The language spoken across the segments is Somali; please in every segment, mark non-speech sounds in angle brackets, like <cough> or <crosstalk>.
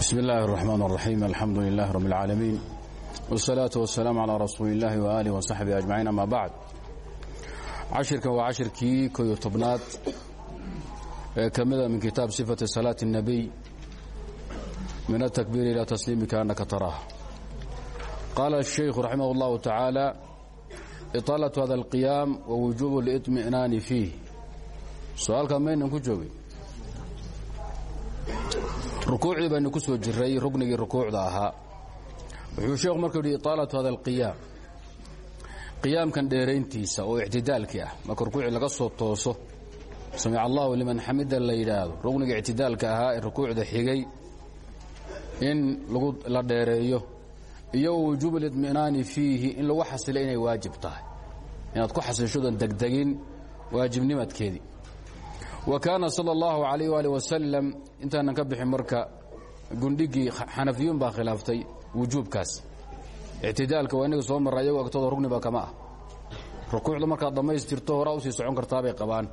bsm اllahi الرحmن الرaحيم alxamdu لlah رb العaalamiin والsalaaةu والsalaam عalى rasuuli الlahi وآlih وصaxbihi أجmaعiin ama bacd cashirkan waa cashirkii koyo tobnaad ee ka mida min kitaab صifaةi salaaة الnabiy min الtakbiir ilى tasliimi kaأnaka taraah qaala الشhaykhu raximah اllahu taعaalى iطaalaة hada الqiyaam wawujuub اlإطmiئnaani fiih su-aalkaa maynan ku joogay rukuucdii baynu ku soo jiray ruknigii rukuucda ahaa. Wuxuu sheekhu markuu yidhi iطaalatu hada alqiyaam qiyaamkan dheerayntiisa oo ictidaalkii ah marka rukuucii laga soo tooso? Samic allahu liman xamida la yidhaahdo. Rukniga ictidaalka ee rukuucda xigay in lagu la dheereeyo. Iyo wujuub اlidminaani fiihi in lagu xasilo inay waajib tahay. Inaad ku xasishodan degdegin waajibnimadkeedii wa kaana sala allahu calayh waali wasalam intaanan ka bixin marka gundhigii xanafiyuun baa khilaaftay wujuubkaas. Ictidaalka waa inaga soo marra ayago agtooda rugniba kama ah. Rukuucda markaad dhammaystirto horaa u sii socon kartaabay qabaan.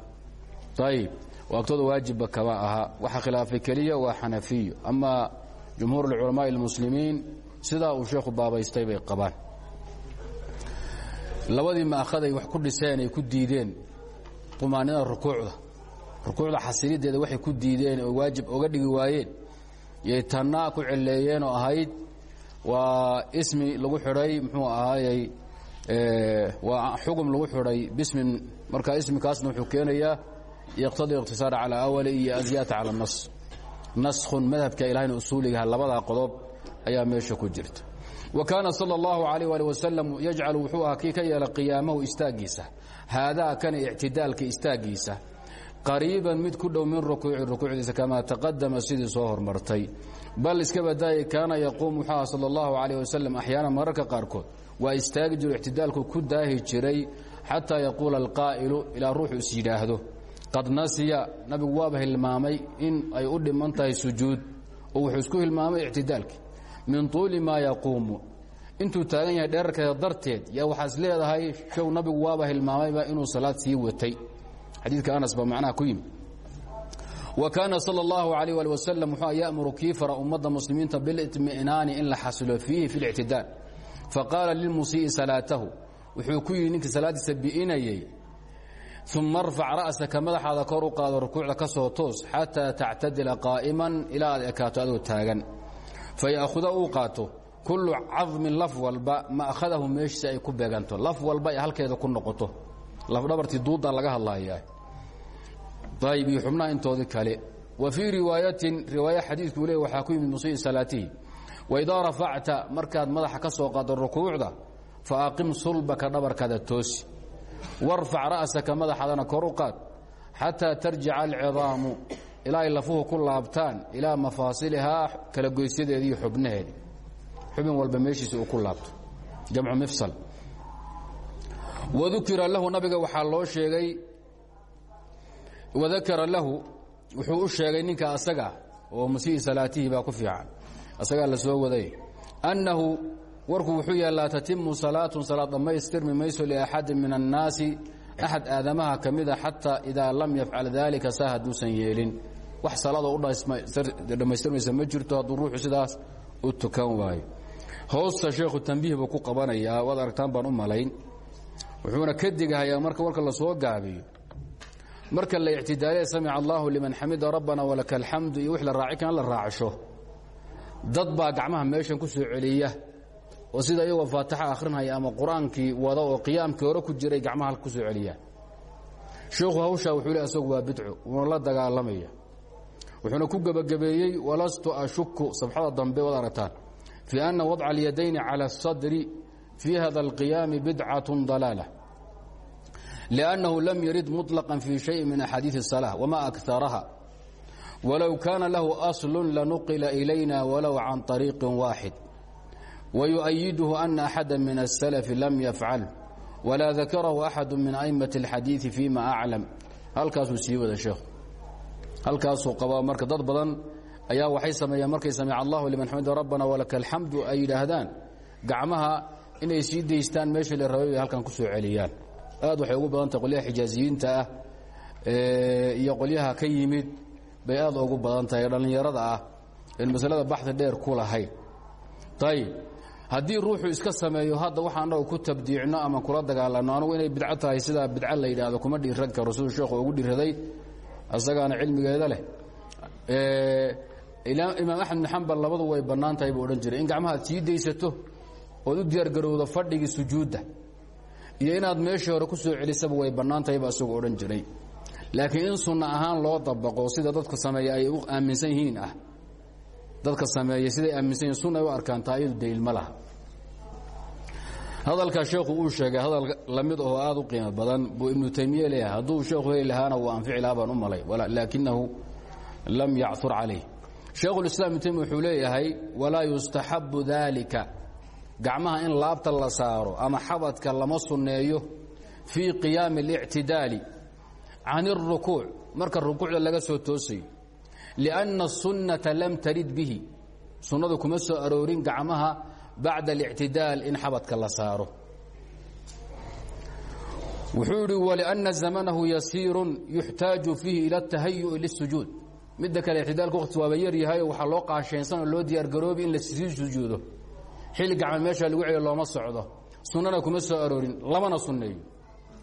Ayib oo agtooda waajibba kama aha. Waxa khilaafay keliya waa xanafiyu amaa jumhuur ulculamaa almuslimiin sidaa uu sheekhu baabaystay bay qabaan. Labadii rukuucda xasilideeda waxay ku diideen oo waajib oga dhigi waayeen. Yay tanna ku celeeyeen oo ahayd. Waa ismi lagu xidhay muxuu ahaayey waa xugum lagu xidhay bismin. Marka ismikaasna wuxuu keenayaa yaqtadii iqtisaar calaa awali iyo azyaata cala nas. Naskhun madhabka ilahayna usuuligaha labadaa qodob ayaa meesha ku jirta. Wa kaana sala allahu calayh waali wasalam yajcalu wuxuu ahaa kii ka yeela qiyaamahu istaaggiisa haadaa kana ictidaalka istaaggiisa qariiban mid ku dhow min rukuuci rukuucdiisa kamaa taqadama sidii soo hormartay. Bal iska badaayay kaana yaquum wuxuu aha sala allahu calayh wasalam axyaana mararka qaarkood waa istaagi jiro ictidaalku ku daahi jiray xataa yaquula alqaa'ilu ilaa ruuxu is yidhaahdo. Qad nasiya nabigu waaba hilmaamay in ay u dhiman tahay sujuud. Oo wuxuu isku hilmaamay ictidaalkii min tuuli maa yaquumu. Intuu taagan yahay dheerarkeeda darteed yaa waxaas leedahay show nabigu waaba hilmaamayba inuu salaad sii watay xadiidka anas baa macnaha ku yimi wa kaana sala allahu calayh waali wasalam wuxuu ya'muru kii fara ummadda muslimiinta bilitmi'naani in la xasilo fiihi fi lictidaal faqaala lilmusii'i salaatahu wuxuu ku yidhi ninkii salaaddiisa bi'inayey uma arfac ra'saka madaxaada kor u qaado rukuucda ka soo toos xataa tactadila qaa'iman ilaa aad ekaato adoo taagan. Faya'khuda uu qaato kullu cadmin laf walba ma'khadahu meeshiisa ay ku beeganto laf walba ay halkeeda ku noqoto lafdhabartii duuddaa laga hadlayaa ayb iyo xubnaha kale. Wa fii riwaayatin riwaaya xadiidkuu leey waxaa ku yimid musii salaatihi waidaa rafacta markaad madaxa ka soo qaado rukuucda fa aqim sulbaka dhabarkaada toosi warfac ra'saka madaxaadana kor u qaad xataa tarjica alcidaamu ilaa ay lafuhu ku laabtaan ilaa mafaasilihaa kala goysyadeedi iyo xubin walba meeshiisa uu ku laabto. Jamcu mifsal wadukira lahu nabiga waxaa loo sheegay wadakara lahu wuxuu u sheegay ninka asaga oo musii salaatihi baa ku fiican. Asagaa la soo waday. Annahu warku wuxuu yaha laa tatimu salaatun salaad dhammaystirmi mayso liaxadin min annaasi axad aadamaha ka mida xataa idaa lam yafcal daalika saa hadduusan yeelin. Wax salaadoo u dhammaystirmaysa ma jirto hadduu ruuxu sidaas u tukan waayo. Hoosta sheekhu tambiih buu ku qabanayaa waad aragtaan baan u malayn wuxuuna ka digahayaa marka warka la soo gaabiyo. Marka la ictidaaliya samica allahu liman xamida rabbana walaka alxamdu iyo wix la raaci la raacsho dad baa gacmaha meeshan ku soo celiya oo sida iyagoo faataxa akhrinhaya ama qur'aankii wada oo qiyaamkii hore ku jiray gacmaha ku soo celiyaan sheikhu hawshaa wuxuu le asagu waa bidco wuuna la dagaalamaya. Wuxuuna ku gebagabeeyey walastu ashuku sabxada dambe waad aragtaan fii anna wadca alyadayni cala asadri في hذا القيام بdعة ضلالة لأنه لم يرد مطلقا في شيء من أحاديث الصلاة وما أكثرها ولو كان له أصل لنقل إلينا ولو عن طريق واحد ويؤيده أن أحدا من السلف لم يفعل ولا ذكره أحد من أئمة الحديث فيما أعلم halkaasuu sii wada sheekhu halkaasuu qabaa marka dad badan ayaa waxay sameeyaan markay samic allahu liman xamida rabbana walaka alxamdu ay yidhaahdaan gacmaha inay sii daystaan meeshii la rabay bay halkan ku soo celiyaan. Aad waxay ugu badan tahay qolyaha xijaaziyiinta ah iyo qolyaha ka yimid bay aad ugu badan tahay dhallinyarada ah in masalada baxdi dheer ku lahayn. Ayib haddii ruuxu iska sameeyo hadda waxa annagu ku tabdiicno ama kula dagaalanno anugu inay bidco tahay sidaa bidco la yidhaahdo kuma dhiiran karo siduu sheekhu ugu dhiraday asagaana cilmigeeda leh. Imaam axmed bin xambal labadu way bannaan tahay buu odhan jiray. In gacmaha ad sii daysato ood u diyaargarowdo fadhigii sujuudda. Iyo inaad meeshii hore ku soo celisaba way bannaan tahay ba isagu odhan jiray. Laakiin in sunno ahaan loo dabaqo sida dadka sameeya ay u aaminsan yihiin ah. Dadka sameeya siday aaminsan yihiin sunna ay u arkaan taa iyadu daliil ma laha. Sheekhu uu sheegay hadal la mid oo aad u qiimo badan buu ibnu taymiye leeyahay. Hadduu sheekhu heli lahaana wuu anfici lahaa baan u malay laakinahu lam yacur calayh. Sheekhulislaam ibnu taymiya wuxuu leeyahay walaa yustaxabu daalika gacmaha in laabta la saaro ama xabadka lama sunneeyo fii qiyaami اlictidaali can الrukuuc marka rukuucda laga soo toosayo liأnna الsunnata lam tarid bihi sunnadu kuma soo aroorin gacmaha bacda اlictidaal in xabadka la saaro wuxuu idhi wlأnna zamanahu yasiiru yuxtaaju fiihi ilى الtahayuءi liلsujuud midda kale ictidaalku waqti waaba yar yahay waxaa loo qaasheensan oo loo diyaar garoobi in la sii sujuudo xilli gacmal meesha lagu celiyo looma socdo. Sunnana kuma soo aroorin lamana sunneeyo.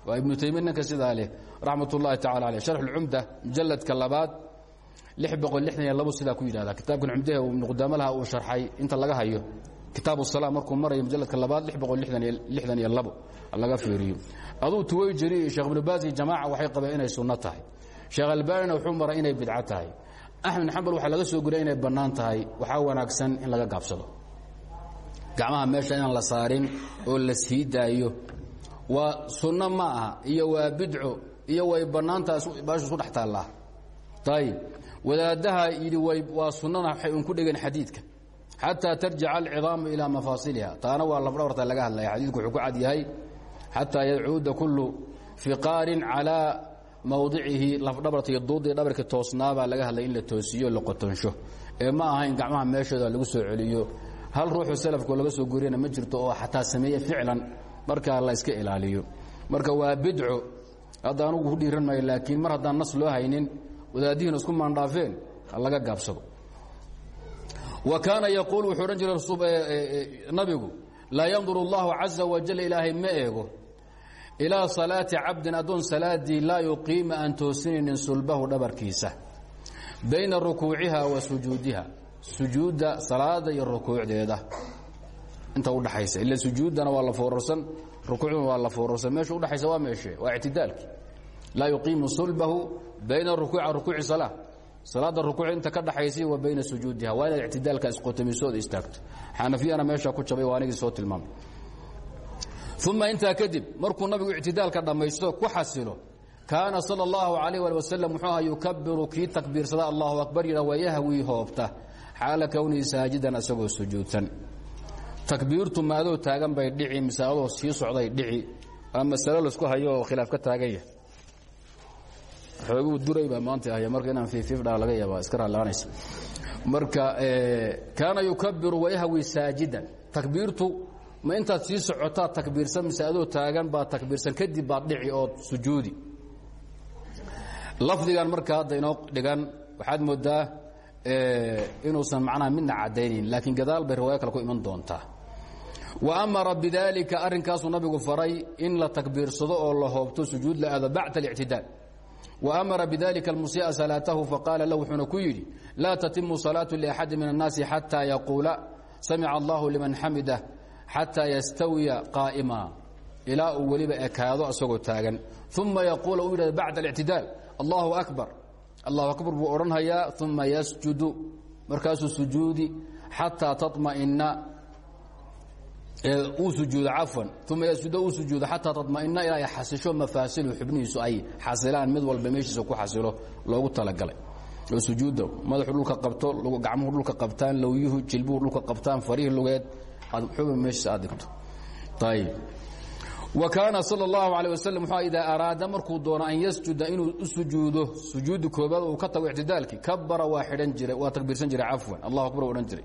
Waa ibnu taymiya ninka sidaa leh raxmat ullahi tacala aleh sharx ulcumda mujalladka labaad lix boqol lixdan iyo labo sidaa ku yidhahda kitaabkan cumdahe ibnu qudaamalaha uu sharxay inta laga hayo kitaab usala markuu marayo mujalladka labaad lix boqol lixdan iyo labo laga fiiriyo. Aduu tuway jiri sheekh ibnu baas iyo jamaaca waxay qabeen inay sunno tahay. Sheekh albaanina wuxuu maray inay bidco tahay. Axmed xambal waxaa laga soo guriya inay bannaan tahay. Waxaa wanaagsan in laga gaabsado gacmaha meesha inaan la saarin oo la sii daayo. Waa sunno ma aha iyo waa bidco iyo way bannaantaha baashu isu dhex taallaa. Ayib wadaaddaha yidhi waa sunnana waxay un ku dhegeen xadiidka. Xataa tarjica alcidaamu ilaa mafaasiliha. Taana waa lafdhabarta laga hadlaya. Xadiidku wuxuu ku cad yahay xataa yacuuda kullu fiqaarin calaa mawdicihi lafdhabarta iyo duudii dhabarkii toosnaabaa laga hadlay in la toosiyo la qotonsho ee ma aha in gacmaha meeshooda lagu soo celiyo hal ruuxu salafko laga soo guriyana ma jirto oo xataa sameeye ficlan markaa la iska ilaaliyo. Marka waa bidco hadda anugu ku laakiin mar haddaan nas loo haynin wadaadihiina isku maandhaafeen ha laga gaabsado. Wa kaana yaquul wuxuu odhan nabigu laa yanduru allahu caza wajal ilaahay ma eego. Ilaa salaati cabdin addoon salaadii laa yuqiima aan toosinaynin sulbahu dhabarkiisa bayna rukuuciha wa sujuudiha sujuudda salaada iyo rukuucdeeda. Inta udhaxaysa ila sujuuddana waa la foorarsan rukuucduna waa la foorarsan. Meesha udhaxaysa waa meeshe waa ictidaalki. Laa yuqiimu sulbahu bayna rukuuca rukuuci salaa salaada rukuuc inta ka dhaxaysay wa bayna sujuudiha waa inaad ictidaalka isqotamiso ood istaagto. Xanafiyana meesha ku jabay waa anigii soo tilmaamay. Uma intaa kadib markuu nabigu ictidaalka dhammaysto ku xasilo. Kaana sal اllahu alayh ali muxuu aha yukabiru kii takbiirsada akbar yidha wayahwii hoobta xaala kownihi saajidan asagoo sujuudsan. Takbiirtu ma adoo taagan bay dhici mise adoo sii socday dhici. Waa masalo la isku hayo oo khilaaf ka taagan yahay. Xooguu duray baa maanta ahya marka inaan fiifiifdhaa laga yaaba iska raalaanaysa marka kaana yukabiru wayahwi saajidan. Takbiirtu ma intaad sii socotaa takbiirsan mise adoo taagan baad takbiirsan kadib baad dhici ood sujuudi. Lafdigan marka hadda inoo dhigan waxaad moodaa inuusan macnaha midna caddaynayn laakiin gadaal bay riwaayo kale ku iman doontaa. Wa amara bidaalika arrinkaasuu nabigu faray in la takbiirsado oo la hoobto sujuud la aado bacda اlictidaal wa amara bidalika almusii'a salaatahu faqaala lahu wuxuuna ku yidhi laa tatimu salaatu liaxadi min annaasi xataa yaquula samica allahu liman xamidah xataa yastawiya qaa'ima ilaa uu weliba ekaado taagan. Uma yaquula uu yidhahdo bacda allahu akbar allahu akbar buu odhanhayaa uma yasjudu. Markaasuu sujuudi xataa tamaina uu sujuudo cafwan. Uma yasjuda uu sujuudo xataa tamaina ilaa ay xasisho mafaasilu xubnihiisu ay xasilaan. Mid walba meeshiisa ku xasilo loogu talagalay. Oo sujuudda madaxu dhulka qabto gacmuhu dhulka qabtaan lowyuhu jilbuhu dhulka qabtaan farihii lugeed. Aad xuba meeshiisa aad dhigto. Ayb kaana sal اllahu alيه waslm mxuu idaa araada markuu doono an yasjuda inuu u sujuudo sujuudi koobaad uu ka tago ictidaalkii kabara waa idhan jiray waa takbiirsan jiray cafwan allahu akbar odhan jiray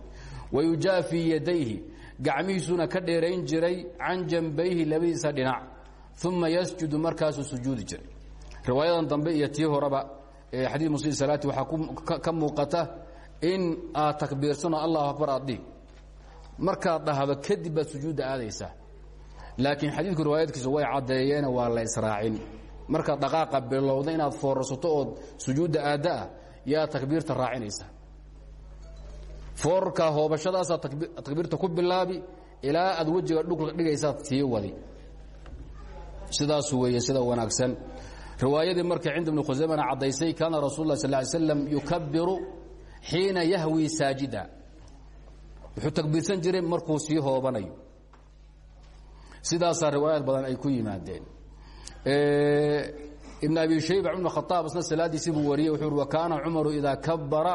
wayujaafii yadayhi gacmihiisuna ka dheerayn jiray can janbayhi labadiisa dhinac uma yasjudu markaasuu sujuudi jiray riwaayadan dambe iyo tii horeba xadii muslim salaati waxaa ka muuqata in aad takbiirsano allahu akbar aad dhihi markaad dhahdo kadib baad sujuudda aadaysaa laakiin xadiidku riwaayadkiisu way caddeeyeene waa la israacin. Markaad dhaqaaqa bilowda inaad foorarsato ood sujuudda aadda ah yaa takbiirta raacinaysa. Foorarkaa hoobashadaasaa takbiirta ku bilaabi ilaa aad wejiga dhulka dhigaysaad sii wadi. Sidaas weeye sida wanaagsan. Riwaayadii marka cinda ibni khusaymana caddaysay kaana rasul lah sal ly slam yukabiru xiina yahwi saajida. Wuxuu takbiirsan jiray markuu sii hoobanayo sidaasaa riwaayaad badan ay ku yimaadeen. Ibn abi shayba cumar khaaab isna salaadiisii buu wariyey wuxuu wa kaana cumaru idaa kabara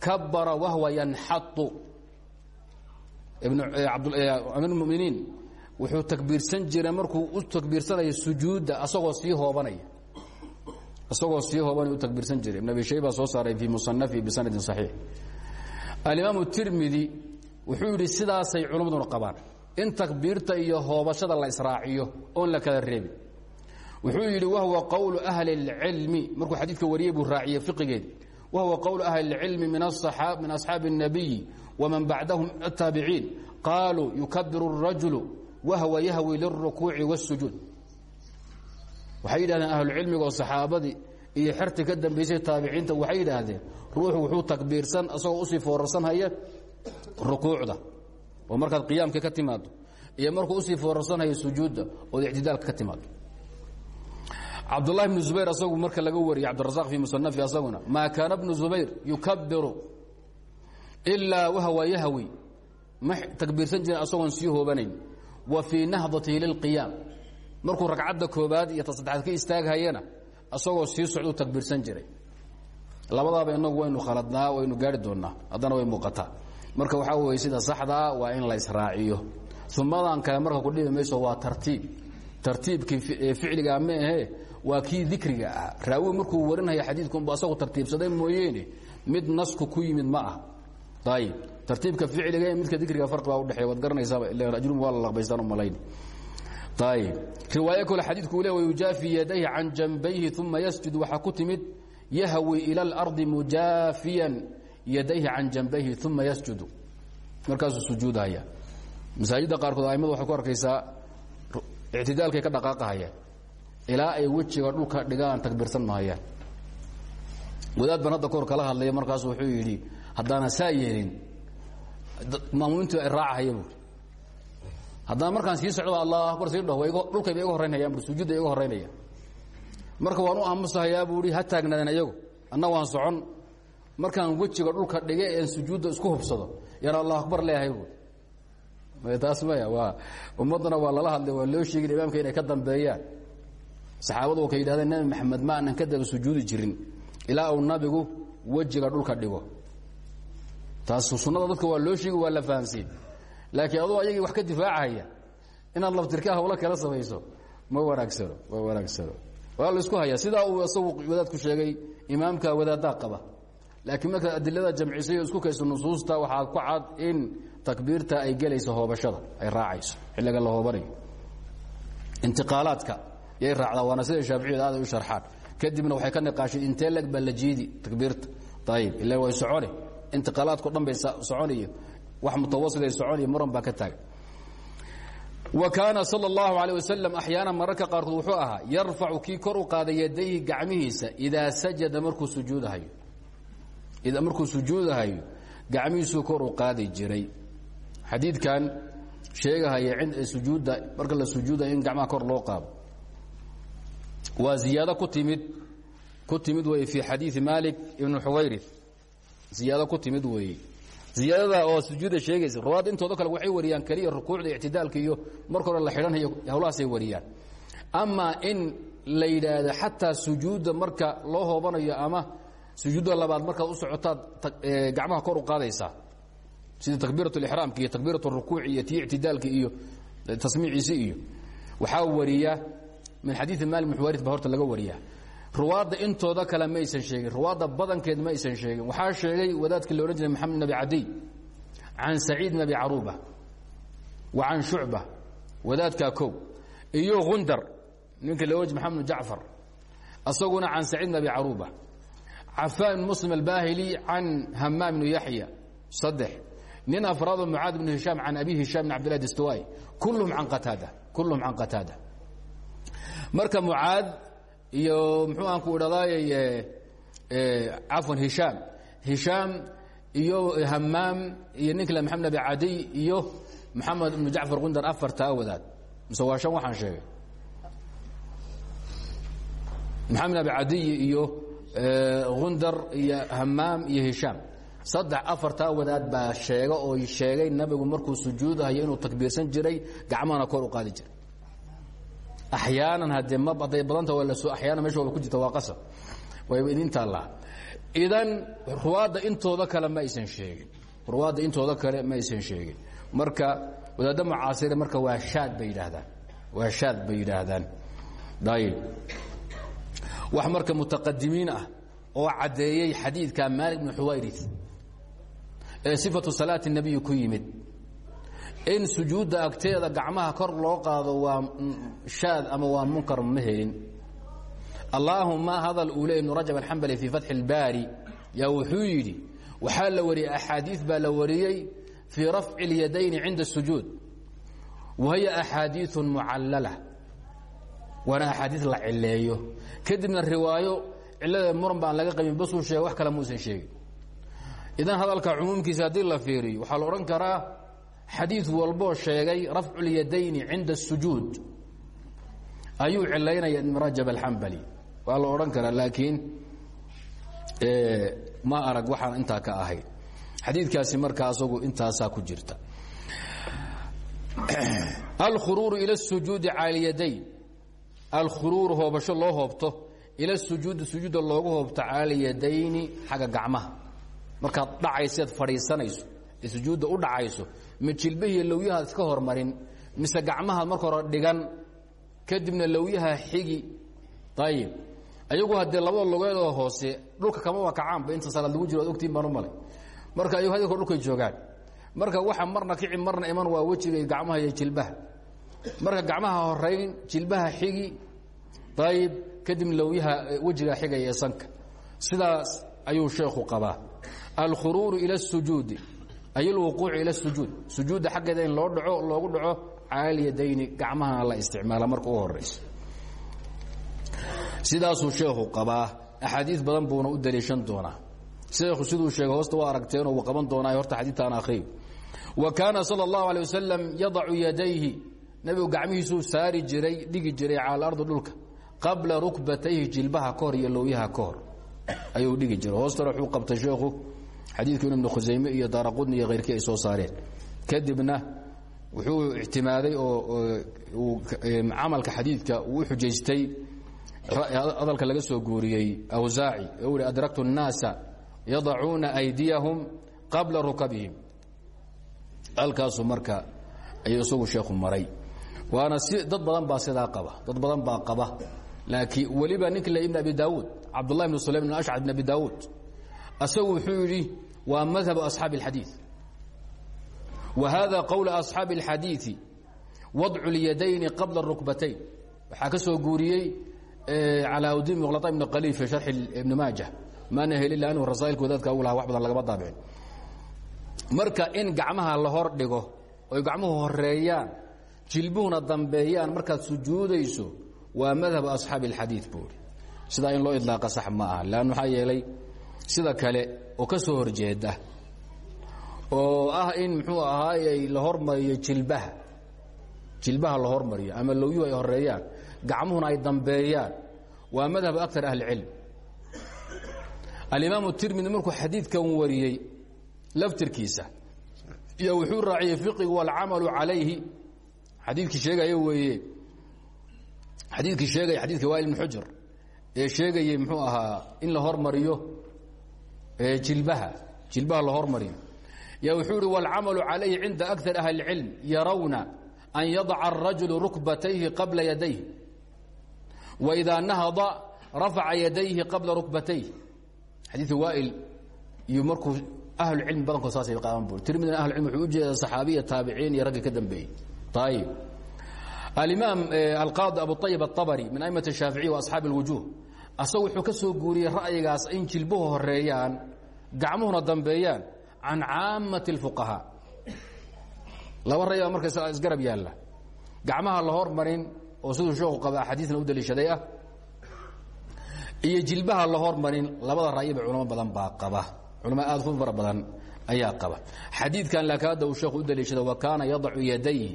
kabara wahwa yanxatu. Amiirmuminiin wuxuu takbiirsan jiray markuu u takbiirsanayo sujuudda asagoo sii hoobanaya. Isagoo sii hoobanaya u takbiirsan jiray. Ibn abi shayba soo saaray fii musanafihi bisanadin saxiix. Alimaam tirmidi wuxuu yidhi sidaasay culummaduna qabaan in takbiirta iyo hoobashada la israaciyo oon la kala reebin wuxuu yidhi wahwa qowlu ahli اlcilmi markuu xadiidka wariyey buu raaciyey fiqigeed wahwa qowlu ahli اlcilmi min asxaabi الnabiyi waman bacdahum الtaabiciin qaaluu yukabiru الrajulu wahwa yahwi lلrukuuci wالsujuud waxay yidhahdeen ahlucilmiga oo saxaabadii iyo xerti ka dambaysay taabiciinta waxay yidhaahdeen ruuxu wuxuu takbiirsan asagoo usii foorarsanhaya rukuucda oo markaad qiyaamka ka timaado iyo markuu u sii foorarsanhayo sujuudda ood ictidaalka ka timaado cabdulahi bnu zubayr asagu marka laga wariyey cabdirazaq fii musanafi asaguna maa kaana bnu zubayr yukabiru ilaa wahwa yahwi. Ma takbiirsan jirin asagoon sii hoobanayn. Wa fii nahdatihi lilqiyaam markuu ragcadda koobaad iyo ta saddexaad ka istaaghayana asagoo sii socduu takbiirsan jiray. Labadaaba inagu waynu khaladnaa waynu gaari doonnaa haddana way muuqataa marka waxaa weye sida saxdaa waa in la israaciyo. Umadan kale marka ku dhibi mayso waa tartiib. Tartiibkii ficliga ma ahee waa kii dikriga ah. Raawi markuu warinaya xadiidkunbu asagu tartiibsaday mooyeene mid nasku ku yimid ma ah ayib tartiibka ficliga ee midka dikriga farqi baa udhexeeya waad garanaysaaba ajrum waa la laqbaystaan u malayn ayib riwaayo kale xadiidku le wayujaafi yadayhi can janbayhi uma yasjud waxaa ku yahwi ila اlardi mujaafiyan yadayhi can janbayhi uma yasjudu. Markaasuu sujuudhaya masaajidda qaarkood aimadu waxay ku arkaysaa ictidaalkay ka dhaqaaqahayaan. Ilaa ay wejiga dhulka dhigaan takbiirsan mahayaan wadaad ban hadda kahor kala hadlaya markaasu wuxuu yidhi haddaana saa yeelin maamuumintu ay raacahaya buui haddana markaan sii socdo allah akbar sii dhaho dhulkayba iga horraynayaan bui sujuudda iga horraynayaan marka waan u aamusahayaa buu ihi ha taagnaadeen ayagu anna waan socon markaan wejiga dhulka dhige een sujuudda isku hubsado yaan allah akbar leeyahay buui taas maya waa ummaddana waa lala hadlay waa loo sheegin imaamka inay ka dambeeyaan. Saxaabadu wakay yidhahdeen nebi maxamed ma aanan ka daba sujuudi jirin ilaa uu nabigu wejiga dhulka dhigo. Taas sunnada dadka waa loo sheegi waa la fahamsiin laakiin aduu ayagii wax ka difaacahaya inaad laftirkaa hawlo kala samayso ma wanaagsano ma wanaagsano waa la isku hayaa. Sidaa uu isagu wadaadku sheegay imaamka wadaaddaa qaba laakiin markaad adilada jamcisay oo isku kayso nusuusta waxaa ku cad in takbiirta ay gelayso hoobashada ay raacayso xilliga la hoobanayo intiqaalaadka yay raacdaa waana sida shaaficiyada aad ay u sharxaan kadibna waxay ka niqaasheen intee leg baa la jiidi takbiirta ayib ila way socone intiqaalaadko dhan bay soconayo wax mutawasiday soconaya muran baa ka taagan wa kaana sal اllahu alيه waslm axyaana mararka qaarkood wuxuu ahaa yarfacu kii kor u qaaday yadayhi gacmihiisa idaa sajada markuu sujuudahayo markuu sujuudahayo gacmihiisuu kor u qaadi jiray. Xadiidkan sheegahaya sujuudda marka la sujuudayo in gacmaha kor loo qaado. Waa ziyaado ku timid ku timid weye fii xadiidi malik ibn xuwayri ziyaado ku timid weeye. Ziyaadada oo sujuudda sheegaysa ruwaadda intooda kale waxay wariyaan keliya rukuucda ictidaalka iyo marka hore la xidhanhayo hawlahaasay wariyaan. Amaa in la yidhaahdo xataa sujuudda marka loo hoobanayo ama sujuudda labaad markaad u socotaad gacmaha kor u qaadaysaa sida takbiirat lixraamka iyo takbiirat rukuuci iyo tii iyo tasmiiciisi iyo waxaa wariya min xadiidi maalik bn xuwaaris ba laga wariyaa. Ruwaadda intooda kale ma aysan sheegin ruwaadda badankeed ma aysan sheegin. Waxaa sheegay wadaadkii la odhan maxamed nabi cadiy can saciid bn abi wa can shucba wadaadkaa kow iyo gundar ninka ohan jir maxamed bn jacfar asaguna can saciid bn cafaan bn muslim albahili can hamaam bnu yaxya saddex. Nin afraado mucaad bnu hishaam can abi hishaam bn abdillah distawai. Kulluhum can qataada kulluhum can qataada marka mucaad iyo muxuu aan ku idhadaayay cafwan hishaam hishaam iyo hamaam iyo ninkale maxamed abi cadiy iyo maxamed ibnu jacfar qundar afartaa wadaad. Mise waa shan waxaan sheegay. Maxamed abi cadiy iyo gundar iyo hamaam iyo hishaam saddex afartaa wadaad baa sheega oo sheegay nabigu markuu sujuudahayo inuu takbiirsan jiray gacmahana kor u qaadi jiray. Axyaanan haddee ma hadday badanta waa la soo axyaana meesha waba ku jirta waa qasab. Wayba idin taallaa. Idan ruwaadda intooda kale ma aysan sheegin. Ruwaadda intooda kale ma aysan sheegin. Marka wadaadda mucaasire marka waa shaad bay yidhaahdaan. Waa shaad bay yidhaahdaan. Ayib wax marka mutaqadimiin ah oo caddeeyey xadiidka maalik bnu xuwayris ee sifatu salaati nebiyi ku yimid in sujuudda agteeda gacmaha kor loo qaado waa shaad ama waa munkar ma helin allaahuma hadal uu le ibnu rajab alxambali fii fatxi اlbaari yaa wuxuu yidhi waxaa la wariyey axaadiid baa la wariyey fii rafci اlyadayni cinda الsujuud wahiya axaadiiثu mucallala waana axaadiid la cileeyo kadibna riwaayo cilada muran baan laga qabin basuu sheega wax kale muusan sheegin idan hadalka cumuumkiisa haddii la fiiriyo waxaa la odhan karaa xadiid walboo sheegay rafcu اlyadayni cinda الsujuud ayuu cilaynaya ibn rajab alxambali waa la odhan karaa laakiin ma arag waxaan intaa ka ahay xadiidkaasi markaa asagu intaasaa ku jirta <clears throat> alkhuruuru ila الsujuudi cala اlyadayn alkhuruuru hoobasho loo hoobto ila sujuudi sujuudda loogu hoobto cala اlyadayni xagga gacmaha. Markaad dhacayseed fadhiisanayso ee sujuudda u dhacayso ma jilbahiiyo lowyahaad iska hormarin mise gacmahaad marka hore dhigan kadibna lowyaha xigi. Ayib ayagu haddee labada logeedoo hoose dhulka kama waa kacaanba inta salaad lagu jiro ad ogtiin baan u malay. Marka ayagu hadalko dhulkay joogaan. Marka waxa marna kici marna iman waa wejiga gacmaha iyo jilbaha. Marka gacmaha horayn jilbaha xigi ayib kadibna lowyaha wejiga xigaya ee sanka sidaas ayuu sheekhu qabaa alkhuruuru ila الsujuudi ay اlwuquucu ila الsujuud sujuudda xaggeeda in loo dhaco loogu dhaco caalyadayni gacmahana la isticmaala marka u horaysa sidaasuu sheekhu qabaa axaadiid badan buuna u daliishan doonaa sheekhu siduu sheegay hoosta waa aragteenoo wuu qaban doonaa horta xadiidtaan akhriyo wa kaana salى اllahu alيه wasalam yadacu yadayhi nebigu gacmihiisuu saari jiray dhigi jiray cala alardi dhulka qabla rukbatayhi jilbaha ka hor iyo lowyaha ka hor ayuu dhigi jiray hoostana wuxuu qabtay sheekhu xadiidku in ibnu khusayme iyo daaraqudni iyo khayrkii ay soo saareen kadibna wuxuu ictimaaday oo camalka xadiidka uu u xujaystay hadalka laga soo guuriyey awsaaci oo ihi adraktu الnaasa yadacuuna أydiyahum qabla rukabihim halkaasu marka ayuu isagu sheekhu maray waana si dad badan baa sidaa qaba dad badan baa qaba laakiin weliba ninka le ibn abi daawuud cabdullah ibn sulaym ibn ashcad ibn abi daawuud asagu wuxuu yidhi waa madhabu asxaabi اlxadiiث wa hada qowla asxaabi اlxadiiثi wadcu اlyadayni qabla الrukbatayn waxaa ka soo guuriyey calaaudin muqlata ibn qaliil fi sharxi ibni maaja maana helin la anuu rasaailka wadaadka ugu lahaa wax badan lagama daabicin marka in gacmaha la hor dhigo oy gacmuhu horeeyaan jilbuhuna dambeeyaan markaad sujuudayso waa madhab asxaabi اlxadiiث buuri sidaa in loo idlaaqa sax ma aha leann maxaa yeelay sida kale oo ka soo horjeeda oo ah in muxuu ahaayey la hormariyo jilbaha. Jilbaha la hormariyo ama lowyuhu ay horeeyaan gacmuhuna ay dambeeyaan. Waa madhab akar ahli cilm alimaamu tirmidi markuu xadiidkan wariyey laftirkiisa iyo wuxuu raaciyey fiqigu walcamalu calayhi. Xadiidkii sheegaya weeye xadiidkii sheegaya xadidka wail ibn xujr ee sheegayey muxuu ahaa in la hormariyo jilbaha jilbaha la hormariyo ya wuxuu ihi wاlcamalu calayhi cinda akar ahli اlcilm yarawna an yadaca الrajulu rukbatayhi qabla yadayh wإida nahada rafaca yadayhi qabla rukbatayh xadiidka waail iyo markuu ahlucilmi badankood saasay qaaban bur tirmidina ahlucilm wuxuu ujeeda saxaabiya taabiciin iyo ragga ka dambeeyey ayib alimaam alqaadi abu ayib aلطabri min aimة الshaaficiي وaصxaabi اlwujuh asagu wuxuu ka soo guuriyey ra'yigaas in jilbuhu horeeyaan gacmuhuna dambeeyaan can caamati اlfuqahaa laba ray baa marka isgarab yaalla gacmaha la hormarin oo siduu sheekhu qaba axaadiisna u daliishaday ah iyo jilbaha la hormarin labada ra'yiba culamo badan baa qaba culamo aad ku fara badan ayaa qaba xadiidkan laakiin hadda uu sheekhu u daliishada wa kaana yadacu yadayhi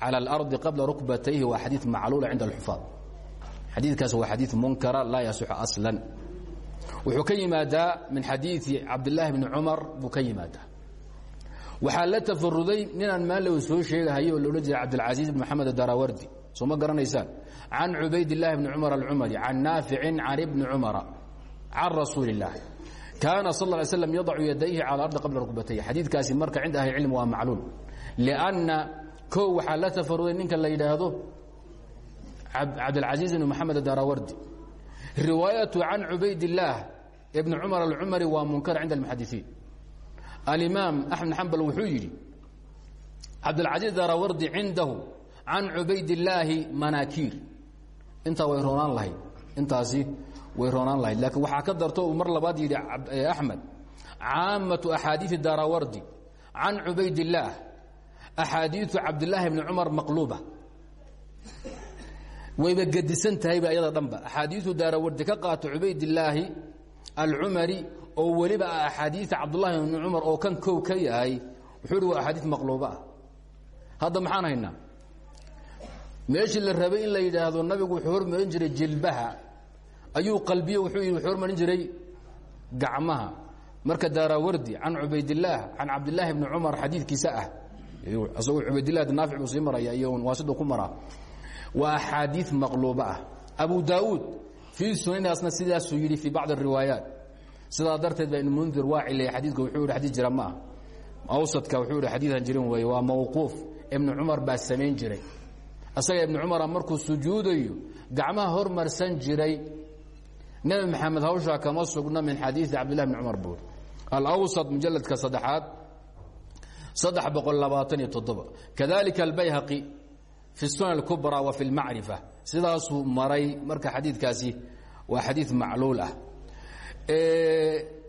calى اlardi qabla rukbatayhi waa xadiid macluula cinda اlxufaad xadiidkaas waa xadiid munkara laa yasixu aslan wuxuu ka yimaadaa min xadiidi cabdilaahi bni cumar buu ka yimaadaa waxaa la tafaruday ninaan maalow soo sheegahayo oo loodhan jiray cabdilcasiiz bn maxamed adarawardi soo ma garanaysaan can cubaydillaahi bni cumar alcumari can naaficin can ibni cumara can rasuuli اllah kaana sal ly slam yadacu yadayhi cala ardi qabla rukbatayhi xadiidkaasi marka cinda ahli cilm waa macluul lianna kow waxaa la tafaruday ninka la yidhaahdo cabdilcasiiz bn maxamed adarawardi riwaayatu can cubaydillaah ibni cumar alcumari waa munkar cinda almuxadisiin. Alimaam axmed xambal wuxuu yidhi cabdilcasiiz darawardi cindahu can cubaydillaahi manaakiir. Intaa way roonaan lahayd intaasi way roonaan lahayd. Laakiin waxaa ka darto mar labaad yidhi axmed caamatu axaadiidi darawardi can cubaydillaah axaadiiu cabdilaahi bni cumar maqluuba. Wayba gedisan tahayba ayada dhanba. Axaadiiu daarawardi ka qaato cubaydillaahi alcumari oo weliba ah axaadiia cabdulahi bni cumar oo kan kow ka yahay wuxuu hi waa axaadii maqluuba ah. Maxaan haynaa? Meeshii la rabay in la yidhaahdo nabigu wuxuu hormarin jiray jilbaha. Ayuu qalbiye wuxuu hormarin jiray gacmaha. Marka daarawardi can cubaydillaah can cabdilaahi bni cumar xadiidkiisa ah isagoo cubaydilah naafic buu sii maraya iyo waasiduu ku maraa. Waa axaadii maqluuba ah. Abu daauud fii sunanaasna sidaasuu yidhi fii bacdi riwaayaat. Sidaa darteed baa ibn mundir waa cileeyey xadiidka wuxuu yidhi xadiid jira ma ah awsadka wuxuu yidhi xadiidan jirin weeye waa mawquuf. Ibnu cumar baa samayn jiray. Asaga ibnu cumara markuu sujuudayo gacmaha hormarsan jiray. Nebi maxamed hawshaa kama sugna min xadiidi cabdillahi bni cumar buuri alawsad mujaladka saddexaad saddex boqol labaatan iyo toddoba kadalika albayhaqi fi sunan اkubra wa fi اlmacrifa sidaasuu maray marka xadiidkaasi waa xadiid macluul ah.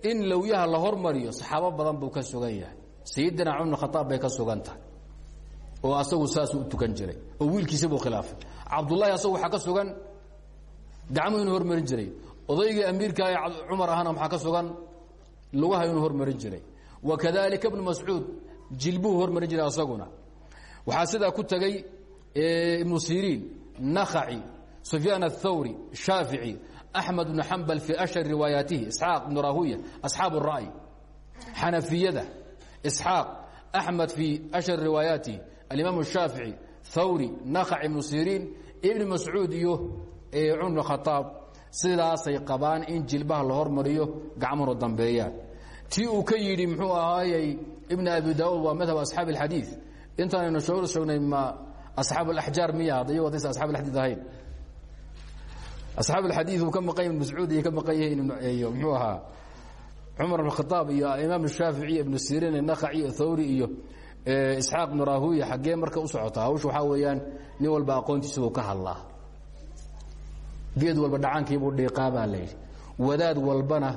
In lowyaha la hormariyo saxaabo badan buu ka sugan yahay. Sayidina cumar bn khaaab bay ka sugan tahay. Oo asagu saasuu u tukan jiray. Oo wiilkiisa buu khilaafay. Cabdullahi asagu waxaa ka sugan. Gacmuhu inuu hormarin jiray. Odaygii amiirka ee cumar ahana maxaa ka sugan. Lugaha inuu hormarin jiray. Wa kadalika bnu mascuud jilbuhu hormarin jiray asaguna waxaa sidaa ku tegey ibnu siriin nakaci sufyaan aلthawri shaafici axmed bnu xambal fii ashhar riwaayaatihi isxaaq ibnu rahuya asxaabu الra'y xanafiyada isxaaq axmed fii ashhar riwaayaatihi alimaam الshaafici thawri nakac ibnu siriin ibni mascuud iyo cumar bn khaaab sidaasay qabaan in jilbaha la hormariyo gacmuhuna dambeeyaan tii uu ka yidhi muxuu ahaayey ibn abi daauud waa madhab asxaabi اlxadiid intaanaynu soo sheegnay ma asxaab alaxjaar miya hadda iyago hadaysa asxab alxadiid ahayn. Asxaab alxadiid uu ka maqan yahin mascuud iyo ka maqan yihiin iyo muxuu ahaa cumar bn khaaab iyo imaam shaafici ibnu siriin nakaci iyo thawri iyo isxaaq ibnu rahuya xaggee marka u socotaa hawsha waxaa weeyaan nin walba aqoontiisibuu ka hadlaa. Geed walba dhacaankiibuu dhiiqaa baa la yidhi. Wadaad walbana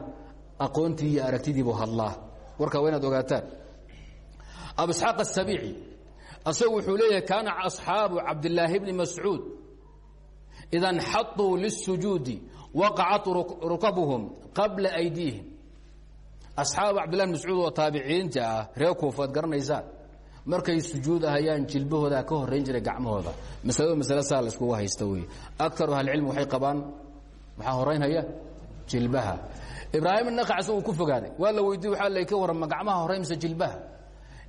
aqoontii iyo aragtidiibuu hadlaa. Warkaa waa ogaataan. Abu isxaaq asabiici asagu wuxuu leeyahay kaana asxaabu cabdilaahi bni mascuud ida nxaطuu liلsujuudi waqacat rukabuhum qabla aydiihim. Asxaabu cabdillahi bn mascuud oo taabiciinta ah reer kuufaad markay sujuudahayaan jilbahooda ka horayn jiray gacmahooda. Masalada masale saa la iskugu haysta wey akaru ahlicilmi waxay qabaan maxaa horaynhaya jilbaha ibraahim nakac isagu ku fogaaday. Waa la weydiye waxaa la ka warran ma gacmaha horay mise jilbaha.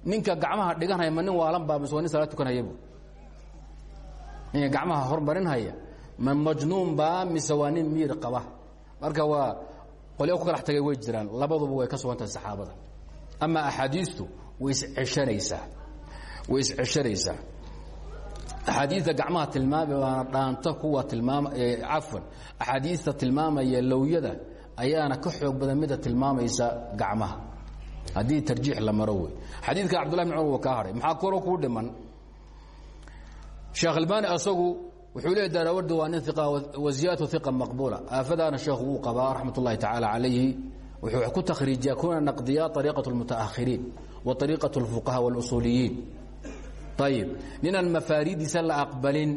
Ninka gacmaha dhiganhaya ma nin waalan baa mise waa nin salaad tukanhayabu ninka gacmaha hormarinhaya ma majnuun baa mise waa nin miir qaba. Marka waa qolyo ku kalax tagay way jiraan. Labaduba way ka sugan tahay saxaabada. Ama axaadiistu way isceshanaysaa way isceshanaysaa axaadiista gacmaha tilmaamay waana dhaanta kuwa tilmaama cafwan axaadiista tilmaamaya lowyada ayaana ka xoog badan mida tilmaamaysa gacmaha haddii tarjiix la maro wey xadiidka cabdullahi bn cumar wa kaa haray maxaa koro kuu dhiman sheekh albani asagu wuxuu leey daarawardi waa nin iqa waziyadatu iqa maqbuula aafadaana sheekhu wuu qabaa raxmat ullahi tacaala calayhi wuxuu ku takhriijiyaa kuna naqdiyaa ariiqat اlmutaakhiriin wa ariiqat اlfuqaha wاlusuuliyiin ayib ninaan mafaaridiisa la aqbalin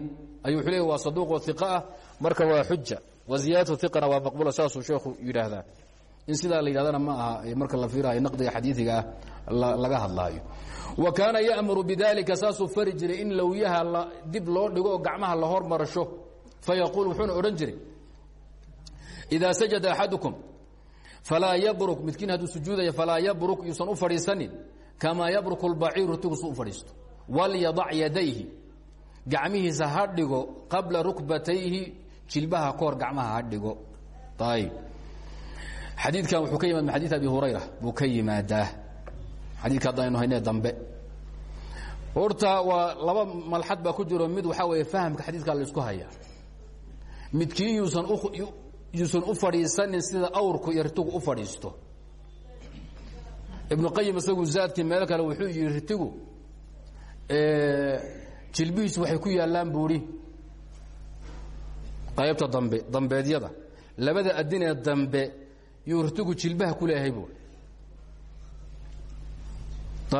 ayuu wuxuu leey waa saduuqoo iqa ah marka waa xuja waziyadatu iqana waa maqbuula saasuu sheekhu yidhaahdaa in sidaa la yidhahdana ma aha marka la fiirayo naqdiga xadiidiga laga hadlaayo. Wa kaana ya'muru bidalika saasuu fari jiray in lowyaha dib loo dhigo gacmaha la hormarasho fayaquul wuxuuna odhan jiray sajada axadukum falaa yabruk midkiin hadduu sujuudaya falaa yabruk yuusan u fadhiisanin kamaa yabruku lbaciiru rtigusu u fadhiisto. Walyadac yadayhi gacmihiisa ha qabla rukbatayhi jilbaha kahor gacmaha ha dhigo. Ayb xadiidkan wuxuu ka yimaad xadiid abi hurayra buu ka yimaadaa. Xadiidka haddaynu hayne dambe. Horta waa laba malxad baa ku jiro mid waxaa weeye fahamka xadiidkaa la isku haya. Midkii yuusan yuusan u fadhiisanin sida awrku iyo ritigu u fadhiisto. Ibnu qayim isagu zaadkii meel kale wuxuu yihi ritigu jilbihiisu waxay ku yaallaan buuhi qaybta dambe dambeedyada. Labada adin ee dambe yuu ritigu jilbaha ku leeyahay buui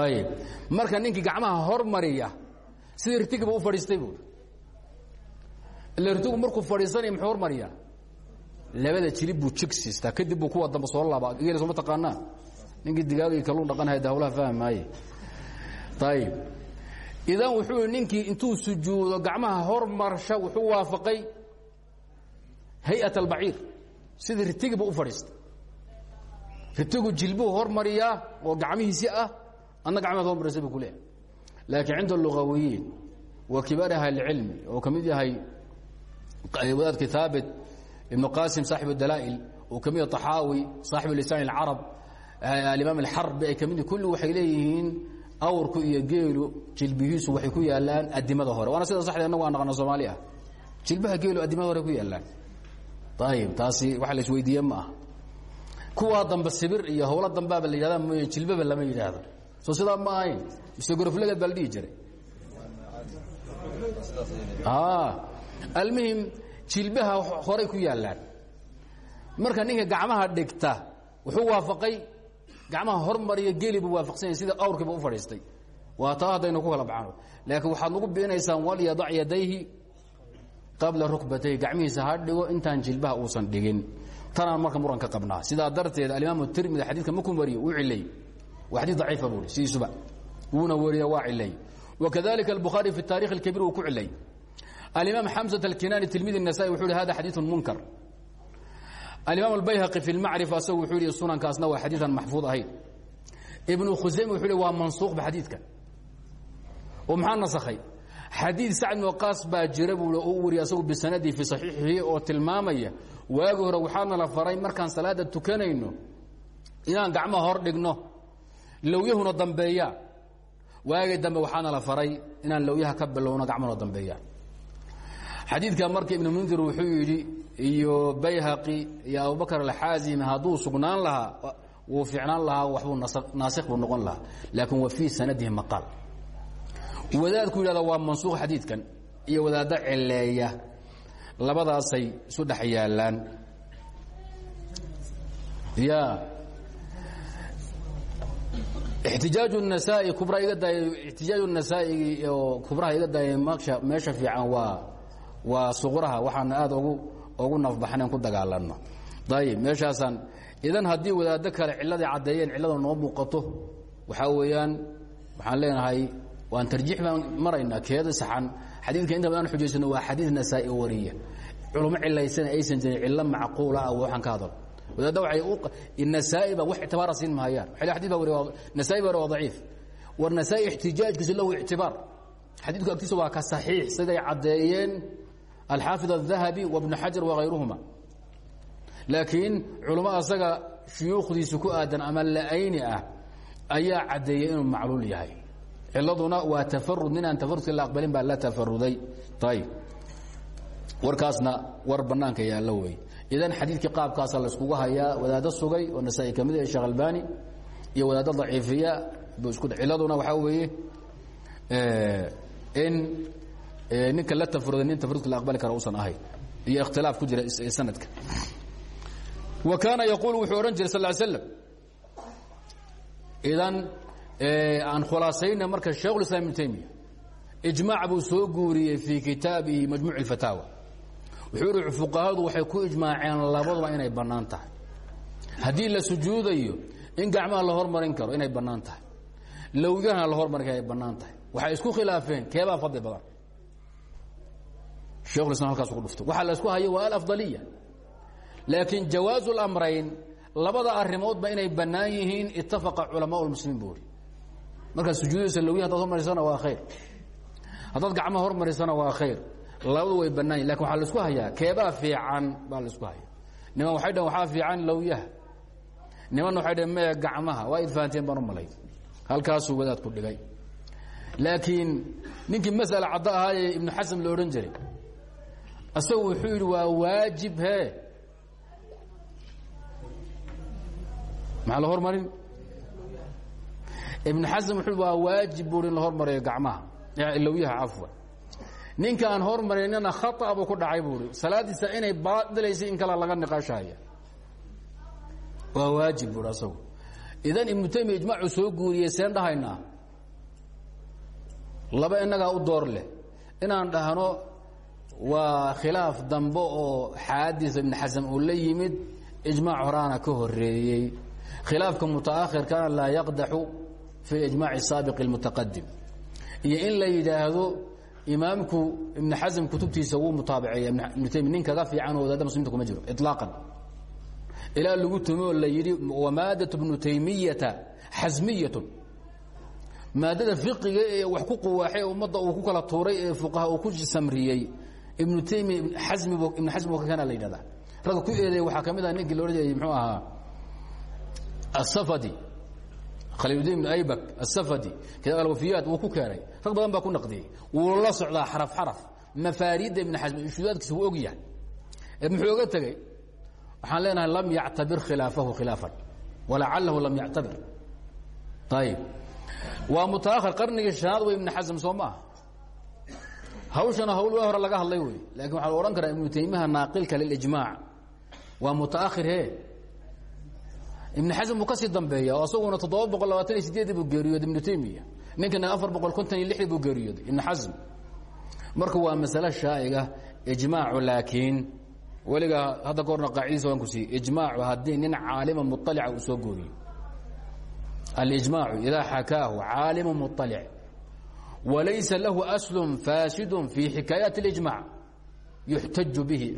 ayib marka ninkii gacmaha hormariya sidii ritigiba u fadhiistay buui ila ritigu markuu fadhiisanaya muxuu hormariyaa labada jilib buu jig siistaa. Kadib buu kuwa dambe soo laabaa. Geel sooma taqaanaa? Ninkii digaagii kalluun dhaqanhaya de hawlaha fahmi maaye. Ayib idan wuxuu ninkii intuu sujuudo gacmaha hormarsha wuxuu waafaqay hay'at albaciir sidii ritigiiba u fadhiistay. Ritigu jilbuu hormariyaa oo gacmihiisi ah adna gacmeed hormarisa bu ku leehay laakiin cinda lugawiyiin wa kibaar ahlicilmi oo ka mid yahay wadaadkii haabit ibnu qasim saaxibu dalaa'il uu ka mid yahay طaxaawi saaxibu lisaan اlcarab alimaam alxarbi ay ka mid kulli waxay leeyihiin awrku iyo geelu jilbihiisu waxay ku yaalaan adimada hore. Waana sida saxda inagu aan naqano soomaali ah. Jilbaha geelu adimada hore ku yaalaan ayib taasi waxa la isweydiiye ma aha. Kuwaa dambe sibir iyo howlo dambaaba la yidhahda mooye jilbaba lama yidhaahdo. Soo sidaa ma ahayn mise goroflagad baa la dhihi jiray. Almuhim jilbaha horay ku yaallaan. Marka ninka gacmaha dhigta wuxuu waafaqay gacmaha hormariyo geli buu waafaqsanya sida awrkiiba u fadhiistay. Waa taa haddaynu ku kala baxano laakiin waxaad nagu beenaysaan walyadac yadayhi qabla rukbatayhi gacmihiisa ha dhigo intaan jilbaha uusan dhigin tanaan marka muran ka qabnaa sidaa darteed alimaam tirmidi xadiidka markuu wariyo uu cileey waa xadii daciifa buui sidiisuba wuuna wariya waa cileey wakadalika albukhaari fi taarikh اlkabiir uu ku cileey alimaam xamزة اlkinaani tilmid النasai wuxu hi hada xadiiث munkar alimaam اlbayhaqi fi اlmacrifa asagu wuxuu yihi sunankaasna waa xadiiثan maxfuud ahayn ibnu khusayme wuxuu hi waa mansuuqba xadiidka oo maxaa nasakhay xadiid sacd waqaas baa jira buu u wariya asagu bisanadii fi saxiixihi oo tilmaamaya. Waagi hore waxaana la faray markaan salaada tukanayno inaan gacmaha hor dhigno lowyahuna dambeeyaan waagi dambe waxaana la faray inaan lowyaha ka bilowno gacmahuna dambeeyaan xadiidka marka ibnu mundir wuxuu yidhi iyo bayhaqi iyo abubakr alxaazimi hadduu sugnaan lahaa wuu fiicnaan lahaa waxbuu naasikh buu noqon lahaa laakin wa fii sanadihi maqaal wadaadku yidhahda waa mansuuq xadiidkan iyo wadaaddo cileeya labadaasay isu dhex yaallaan ya ixtijaaj الnasaa-i kubra iga daaya ixtijaaj الnasaa-igi oo kubraha iga daaya msha meesha fiican waa waa suqraha waxaana aada ugu ugu nafbaxnayn ku dagaalanno ayib meeshaasaan idan haddii wadaaddo kale cilladay caddeeyeen cillada noo muuqato waxaa weeyaan waxaan leenahay waan tarjiix baan maraynaa keeda saxan. Xadiidka inta badan xujaysano waa xadiid nasaa-i wariya culummo cilaysana aysan jirin cillo macquula ah waxaan ka hadal. Wadaadda waay nasaa-i ba wax ictibaara siin mahayaan wa xadid ba wari nasaa-i ba wari waa daciif. War nasaa-i ixtijaajkiisa lahu ictibaar. Xadiidku agtiisa waa ka saxiix siday caddeeyeen alxaafid الdahabi wabnu xajar wakayruhuma laakiin culummo asaga shuyuukhdiisa ku aadan ama la-ayni ah ayaa caddeeyey inuu macluul yahay ciladuna waa tafarud nin aan tafarudka la aqbalin baa la tafaruday. Ayb warkaasna war banaanka yaallo wey idan xadiidkii qaabkaasa layskugu hayaa wadaaddo sugay oo nasaa-i ka mid ah sheekh albani iyo wadaaddo daciifiya ciladuna waxaa weeye in ninka la tafruda nin tafrudka la aqbali kara usan ahayn iyo ikhtilaaf ku jira sanadka. Wa kaana yaquul wuxuu odhan jiray sal slam idan aan khulaasayna marka sheikhulislam ibnu taymiya ijmaac buu soo guuriyey fii kitaabihi majmuuc اfataawa wuxuu ihi fuqahadu waxay ku ijmaaceen labaduba inay bannaan tahay haddii la sujuudayo in gacmaha la hormarin karo inay bannaan tahay lowyahana la hormarin karo ay bannaan tahay waxay isku khilaafeen keebaa fadli badan shekhulislam halkaas ku dhufto waxaa la isku hayo waa alafdaliya laakiin jawaazu اlamrayn labada arrimoodba inay bannaan yihiin itafaqa culamaa اlmuslimiin buu uri markaad sujuudaysa lowyaha hadaad hormarisana waa khayr. Haddaad gacmaha hormarisana waa khayr. Labadu way bannaan yihiin laakiin waxaa la isku hayaa. Keebaa fiican baa la isku haya niman waxay dhaheen waxaa fiican lowyaha nimanna waxay dhaheen maya gacmaha waa idfahanteen baan u malay halkaasuu wadaad ku dhigay. Laakiin ninkii masala caddo ahaayee ibnu xasan la odhan jiray isagu wuxuu yidhi waa waajib he maxaa la hormarin ibnu xasan waa waajib buuri in la hormariyo gacmaha. Lowyaha cafwan ninka aan hormarinina khata buu ku dhacay buuri salaadiisa inay baadilaysa in kale laga niqaashahaya waa waajib buuri asagu. Idan ibnu taymiya ijmaacu soo guuriyey seen dhahaynaa laba innagaa u door leh. Inaan dhahno waa khilaaf dambe oo xaadisa ibn xasan uu la yimid ijmaac horaana ka horeeyey khilaafka mutaakhirkana laa yaqdaxu fi ijmac saabiq mutaqadim iyo in la yidhaahdo imaamku ibn xasm kutubtiisa wuu mutaabaceeya ibnu tami nin kaga fiican oo wadaadda muslimiinta kuma jiro ilaaqan ilaa lagu tumi oo la yidhi wamaadat bnu taymiyata xasmiyatun maadada fiqiga ee wax ku quwaaxay ummadda uu ku kala tuuray ee fuqaha uu ku samriyey ibnu taymi amib ibn xasmi kana la yidhahdaa ragga ku eedeey waxaa ka mid ah ninkii lo odhan jiray mxuu ahaa asafadi khaliiludin ibn aybak asafadi kitaab alwafiyaat wuu ku keenay. Rag badan baa ku naqdiyey. Wuu la socdaa xaraf xaraf. Mafaariidda ibn xasmi shudaadkiisa wuu og yahay. Muxuu oga tegey waxaan leenahay lam yactabir khilaafahu khilaafan walacalahu lam yactabir. Ayib waa mutaakhir qarnigii shanaad wey ibn xasm soo maaha hawshana hawl waa hore laga hadlay wey. Lakin waxaa la odhan karaa ibnu taymiha naaqilka lilijmaac waa mutaakhir he ibn xasm buu kasii dambeeya oo asaguna toddoba boqol labaatan iyo sideedii buu geeriyooday ibnu taymiya ninkana afar boqol konton iyo lixdii buu geeriyooday ibn xasm marka waa masale shaa'iga ijmaacu laakiin weligaa hadda ka horna qaacidiisa waan ku siiyey ijmaacu haddii nin caalima muطalica uu soo gooriyo alijmaacu idaa xakaahu caalimu muطalic walaysa lahu aslu faasidu fi xikaayaat اlijmac yuxtaju bihi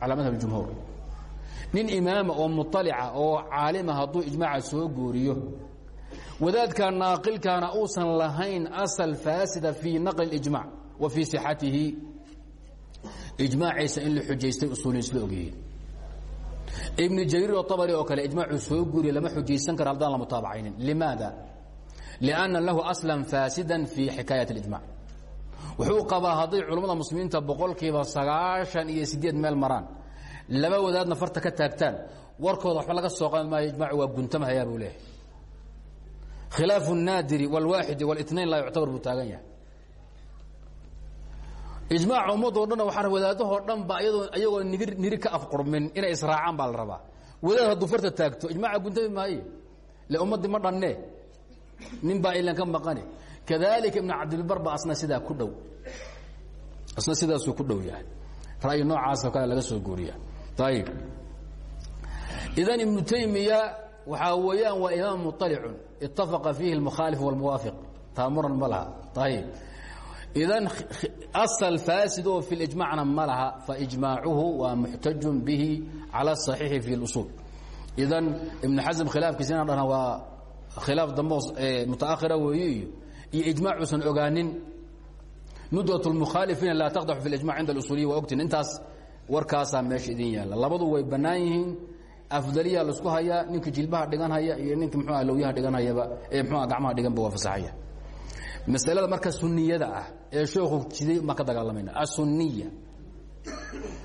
calaa madhab اjumhuur nin imaama oo muطalica oo caalima hadduu ijmaaca soo gooriyo wadaadka naaqilkaana uusan lahayn asal faasida fii naqli اlijmac wa fii sixatihi ijmaaciisa in la xujaystay usuuliin isla ogyihiin ibnu jariir oo abari oo kale ijmaacu soo guuriya lama xujaysan karo haddaan la mutaabacaynin limaada lianna lahu aslan faasidan fii xikaayat اlijmac wuxuu qabaa hadday culammada muslimiinta boqolkiiba sagaashan iyo sideed meel maraan laba wadaadna farta ka taagtaan warkooda waxba laga soo qaban maayo ijmacu waa guntamahayaa buu leeyahay khilaafu الnaadiri wاlwaaxidi wاlitnain laa yuctabar buu taagan yahay ijmaaca ummadoo dhan waxaa wadaadahoo dhan ba ayadoo iyagoo nigir niri ka afqurmin inay israacaan baa la rabaa wadaad hadduu farta taagto ijmaaca guntami maaye le ummaddii ma dhannee nin baa ilan ka maqane kadalika ibn cabdilbar ba asna sidaa ku dhow asna sidaasuu ku dhow yahay ra'yi noocaasoo kale laga soo guuriya ayib idan ibnu taymiya waxaa weeyaan waa imaam muطalicun itafaqa fiihi اlmukhaalif wاlmuwaafiq taamuran ma laha ayib idan asal faasid oo fi lijmacna ma laha faijmaacuhu waa muxtajun bihi cala asaxiixi fi اlusuul idan ibnu xasm khilaafkiisa inaan dhahna waa khilaaf dambe mutaakhira weeye iyo iyo ijmaacuusan ogaanin nudwat lmukhaalifiina laa taqdaxu fi lijmac cinda اlusuuliya waa ogtiin intaas warkaasaa meesha idin yaalla labadu way bannaan yihiin afdaliya laisku hayaa ninka jilbaha dhigan haya iyo ninka mxuah lowyaha dhigan hayaba ee mxuah gacmaha dhiganba waa fasaxaya masalada marka suniyada ah ee sheekhu jiday baan ka dagaalamayna asuniya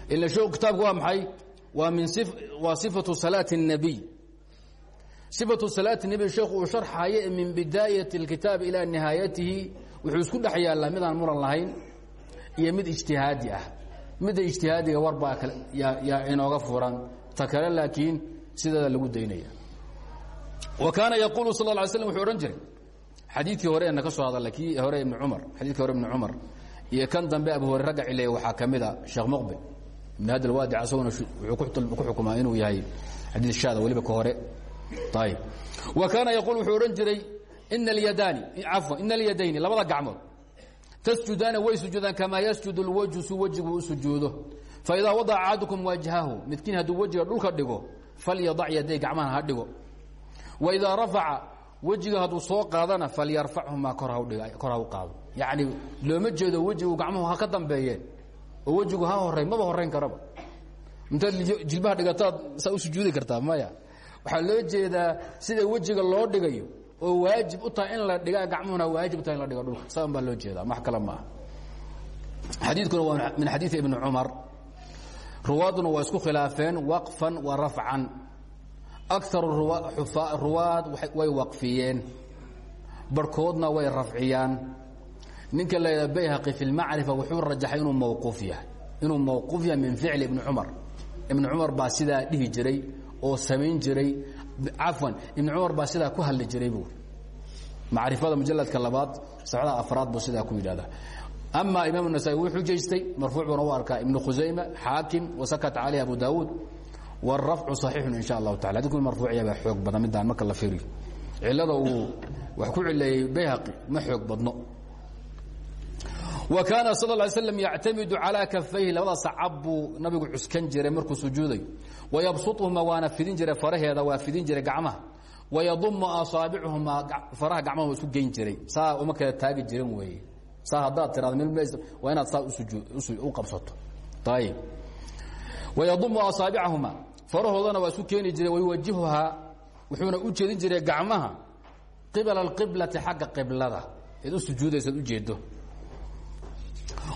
ila sheekhu kitaabku waa maxay waa min waa sifatu salaati الnabiy sifatu salaati الnabiy sheekhu uu sharxayo min bidaayati اlkitaab ilaa nihaayatihi wuxuu isku dhex yaallaa midaan muran lahayn iyo mid ijtihaadi ah midda ijtihaadiga warbaa yaa inooga furan. Ta kale laakiin sideeda lagu daynaya. Wa kaana yaquulu sal lla alay slam wuxuu odhan jiray xadiidkii hore eena ka soo hadalla kii hore ibni cumar xadidkii hore ibni cumar iyo kan dambe abu hore ragga cileeya waxaa ka mid a sheekh muqbil ibn hadi alwaadic asaguna wuxuu ku xukumaa inuu yahay xadiid shaada weliba ka hore. Ayib wa kaana yaquul wuxuu odhan jiray ina alyadaani cafwan ina alyadayni labada gacmood tasjudaana way sujuudaan kamaa yasjud اlwajhu si wejigu u sujuudo. Faidaa wadaca axadukum wajhahu midkiin hadduu wejiga dhulka dhigo falyadac yaday gacmaha ha dhigo. Waidaa rafaca wejiga hadduu soo qaadana falyarfachumaa kor ha u qaado. Yacni looma jeedo wejigu gacmuhu ha ka dambeeyeen oo wejigu ha horay maba horayn karaba. Intaad jilbaha dhigataad saa u sujuudi kartaa maya. Waxaa loo jeedaa sida wejiga loo dhigayo oo waajib u tahay in la dhiga gacmuhuna waajib u tahay in la dhigo dhulka. Saan baa loo jeedaa wax kale maaha. Xadiidkuna waa min xadiidi ibni cumar. Ruwaaduna waa isku khilaafeen waqfan wa rafcan. Akaru ruwaad way waqfiyeen. Barhkoodna way rafciyaan. Ninka la ydha bayhaqi fi lmacrifa wuxuu rajaxay inuu mawquuf yahay. Inuu mawquuf yahay min ficli ibni cumar. Ibni cumar baa sidaa dhihi jiray oo samayn jiray cafwan ibni cumar baa sidaa ku hadli jiray buu macrifada mujaladka labaad safxada afraad buu sidaa ku yidhahdaa ama imaam النasaaئي wuu xujaystay marfuuc buuna u arkaa ibnu khusayma xaakim wasakata caleyh abu daawuud wاrafcu صaxiixu in sha allahu tacala adinku marfuuciya baa xoog badan midaan marka la firiyo cilada uu wax ku cileeyey bayhaqi ma xoog badno wa kaana sal ه slam yactamidu calىa kafayhi labada sacab buu nabigu cuskan jiray markuu sujuudayo wayabsuطhuma waana fidin jiray faraheeda waa fidin jiray gacmaha wayadumu asaabichumaa faraha gacmaha waa isku geyn jiray saa uma kala taagi jirin weeye saa haddaad tiraado mil waa inaad saa u qabsato ayib wayadumu asaabicahuma farahoodana waa isku keeni jiray wayuwajihuhaa wuxuuna u jeedin jiray gacmaha qibala اqiblati xagga qiblada eed u sujuudaysaad ujeedo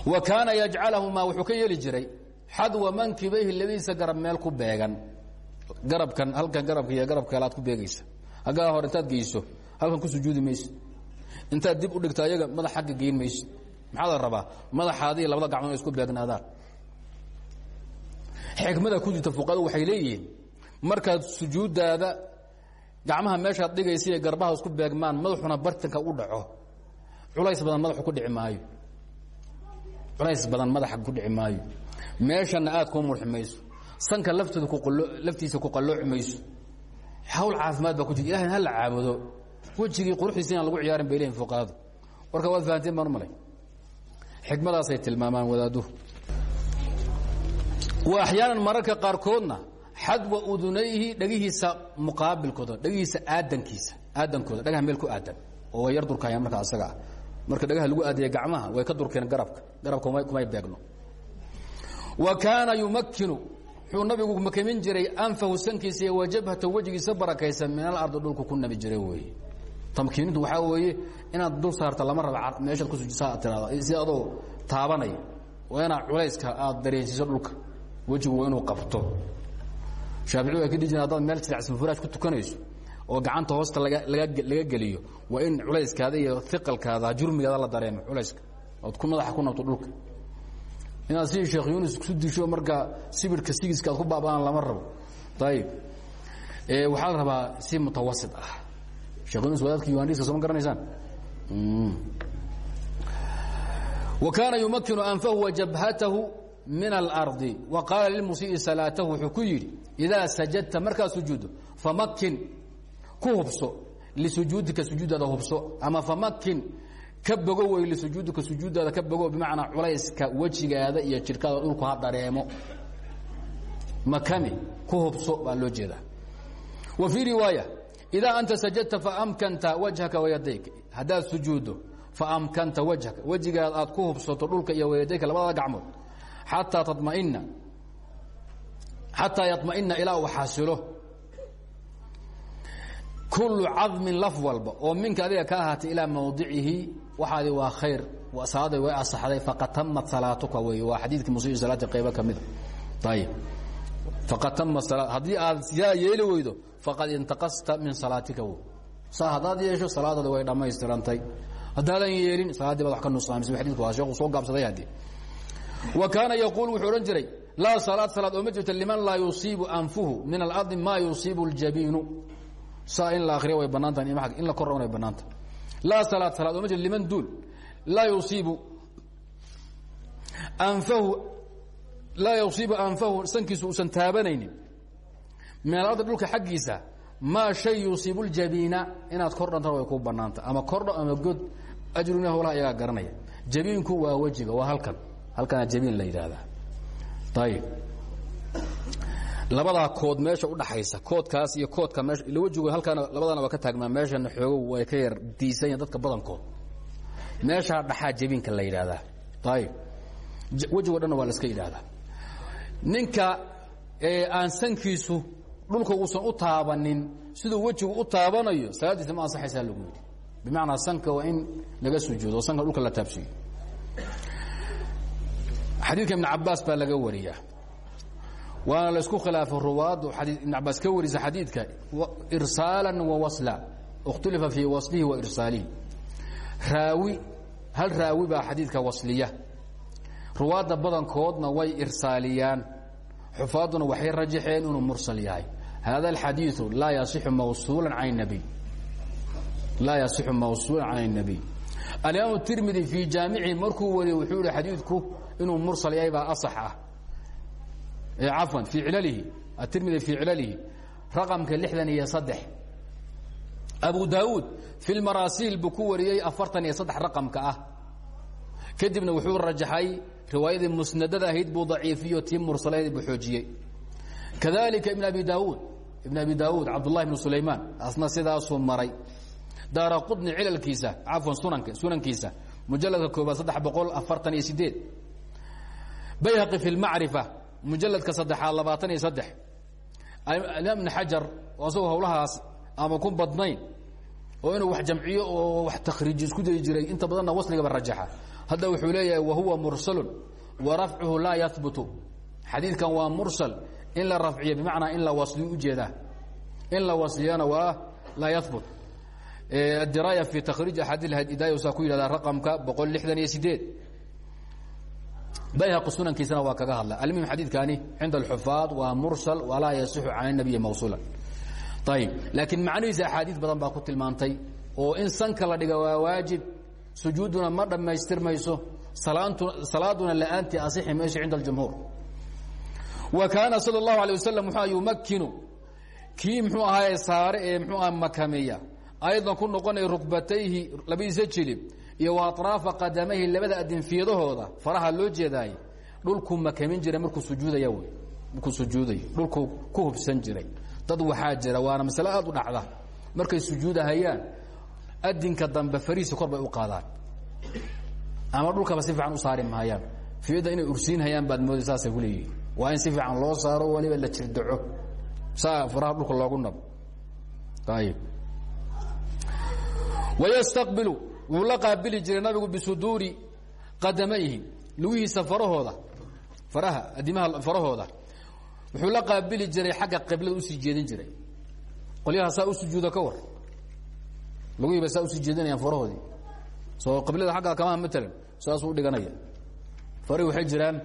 wa kaana yajcalahumaa wuxuu ka yeeli jiray xadwa mankibayhi labadiisa garab meel ku beegan. Garabkan halkan garabka iyo garabka kale ku beegaysa. Haggaa hor intaad geyso halkan ku sujuudi mayso intaad dib u dhigto ayaga madax agga geyn mayso maxaa la rabaa? Madaxaadiiyo labada gacmood isku beegnaadaan xikmada ku jirta fuqadu waxay leeyihiin markaad sujuuddaada gacmaha meeshaad dhigaysa iyo garbaha isku beegmaan madaxuna bartanka u dhaco. Culays badan madaxu ku dhici culays badan madaxa ku dhici meeshana aad kuu murxi mayso. Sanka laftiisa ku qallooci mayso. Hawl caafimaad baa ku jirta ilahay ha la caabudo. Wejigii quruxdiisa inaan lagu ciyaarin bay fuqahadu. Warka waad fahanteen baan malay. Xikmadaasay tilmaamaan wadaaduhu wa axyaanan mararka qaarkoodna xadwa udunayhi dhegihiisa muqaabilkooda dhegihiisa aadankiisa aadankooda dhagaha meel ku aadan oo way yar durkayaan marka asaga ah. Marka dhagaha lagu aadaya gacmaha way ka durkeen garabka. Garabka kumay beegno wa kaana yumakkinu wuxuu nabigu makamin jiray anfahu sankiisa iyo wajabhata wejigiisa barakaysan min alardi dhulku ku nabi jiray weeye. Tamkiinintu waxaa weeye inaad dul saarta lama raba meeshaad ku sujisaa tirada si adoo taabanaya waa inaad culayska aad dareensiiso dhulka wejigu waa inuu qabto. Shaafici waa ka dhihi jire hadaad meel silacsan furaash ku tukanayso oo gacanta hoosta laga laga geliyo waa in culayskaada iyo iqalkaada jurmigaada la dareemo culayska. Ood ku madaxa ku nabto dhulka inaad sidii sheekh yunis ku disho marka sibirka sigiska ku baaba'aan lama rabo. Ayib waxaa la rabaa si mutawasit ah. Sheekh yunis wadaadka yuhandiska soo ma garanaysaan? Wa kaana yumakinu anfahu wa jabhatahu min alardi wa qaala lilmusii salaatahu wuxuu ku yidhi sajadta markaad sujuuddo famakin ku hubso. Lisujuudika sujuuddaada hubso. Ama famakin ka bogo wey lisujuudika sujuuddaada ka bogo culayska wejigaada iyo jidhkaada dhulku ha dareemo. Makami ku hubso baa loo jeedaa. Wa fii riwaaya idaa anta sajadta faamkanta wajhaka wayadayk haddaad sujuuddo faamkanta wajhaka. Wejigaada aad ku hubsato dhulka iyo wayadayka labadada gacmood. Xataa tamaina xataa yaطmaئina ilaa uu kulu cadmin laf oo minka adiga ka ahaatay ilaa mawdicihi waxaadi waa khayr salaaday way asaxday faqad tamat salaatuka wey waa xadiidkii musii salaati qaybo ka mida ayib faqad tama haddii aad yaa yeeli weydo faqad intaqasta min salaatika w saa haddaad yeesho salaadaadi way dhammaystirantay haddaadan yeelin salaaddii baad wax ka nusaamisay xadidku waa sheekhu soo gaabsaday haddii wa kaana yaquul wuxuu odhan jiray laa salaad salaad oo ma jirto liman laa yusiibu anfuhu min alardi maa yusiibu اljabiinu saa in la akriya way bannaan tahay in la kor way bannaan tahay laa salaad salaad oo ma jirto liman duul. Laa yusiibu anfahu laa yusiibu anfahu sankiisu uusan taabanaynin. Min alardi dhulka xaggiisa maa shay yusiibu ljabiina inaad kor dhantana way ku bannaanta. Ama kordho ama god ajruna howlaha iyagaa garanaya. Jabiinku waa wejiga waa halkan. Halkana jabiin la yidhaahdaa. Ayib labadaa kood meesha udhaxaysa koodkaas iyo koodka ila wejigu halkaana labadana waa ka taagmaa. Meeshana xoogo way ka yar diisan yahin dadka badankood meeshaa dhaxaa jabiinka la yidhaahdaa. Ayib wejigo dhanna waa la iska yidhaahdaa. Ninka aan sankiisu dhulka uusan u taabanin siduu wejigu u taabanayo salaadiisa ma ansaxaysaa lagu yidhi. Bimacnaa sanka waa in laga sujuudo sanka dhulka la taabsiiyo xadiidka ibn cabaas baa laga wariyaa waana la isku khilaafay ruwaaddu ibn cabaas ka warisa xadiidka irsaala wa wasla اkhtulifa fii waslihi wa irsaalihi raawi hal raawi baa xadiidka wasliya ruwaadda badankoodna way irsaaliyaan xufaadduna waxay rajaxeen inuu mursal yahay hada اxadiiثu laa yaصixu mawsuula can الnabiy laa yaصixu mawsuula can الnabiy alimaam tirmidi fii jaamicihi markuu wariyey wuxuu yihi xadiidku inuu mursal yahay baa asax ah cafwan fii cilalihi atirmidi fii cilalihi raqamka lixdan iyo saddex abu daawuud fi lmaraasiil buu ku wariyey afartan iyo saddex raqamka ah kadibna wuxuu rajaxay riwaayadii musnadada ahayd buu daciifiyo tii mursalayd buu xoojiyey kadalika ibn abi daawuud ibn abi daawuud cabdullahi bn sulaymaan asna sidaasuu maray daara qudni cilalkiisa cafwan sunanka sunankiisa mujaladka koobaad bayhaqi fi lmacrifa mujaladka saddexaad labaatan iyo saddex. Imaam ibn xajar oo asagoo hawlahaas ama ku badnayn oo inuu wax jamciyo oo wax takhriiji isku dayi jiray inta badanna wasligaba rajaxa. Hadda wuxuu leeyahay wahuwa mursalun wa rafcuhu laa yahbutu xadiidkan waa mursal in la rafciyo bimacnaa in la wasliyo u jeedaa in la wasliyana waa laa yahbut adiraaya fi takhriij axaadiid hidaaya saa ku yidhahdaa raqamka boqol lixdan iyo sideed bayhaqi sunankiisana waa kaga hadla almuhim xadiidkani cinda alxufaad waa mursal walaa yasixu can الnabiyi mawsuulan ayib laakiin macnihiisa axaadiid badan baa ku tilmaantay oo in sanka la dhiga waa waajib sujuuduna ma dhammaystirmayso salaaduna la'aantii asixi mayso cinda اljumhuur wa kaana salى الlahu alيه waslm mxua yumakinu kii mxuu ahaaye saare ee mxuu aha makameeya aydan ku noqonaya rukbatayhi labadiisa jilib iyo wa aطraafa qadamayhi labada adinfiyadahooda faraha loo jeedaay dhulkuu makamin jiray markuu sujuudaya wy markuu sujuudayo dhulkuu ku hubsan jiray. Dad waxaa jira waana masale aad u dhacda. Markay sujuudahayaan adinka dambe farihiisa kor bay u qaadaan. Ama dhulkaba si fiican u saari mahayaan. Fiyadda inay ursiinhayaan baad mooday saasay ku leeyihiin waa in si fiican loo saaro waliba la jirdaco. Saa faraha dhulka loogu nabo ayib wayastaqbilu wuu la qaabili jiray nabigu bisuduuri qadamayhi lugihiisa farahooda faraha adimaha farahooda. Wuxuu la qaabili jiray xagga qiblada u sii jeedin jiray. Qolyaha saa u sujuuda ka war. Lugihiiba saa u sii jeedinayaan farahoodii. Soo qiblada xaggaa kamaha matalan saasuu udhiganaya farihi waxay jiraan.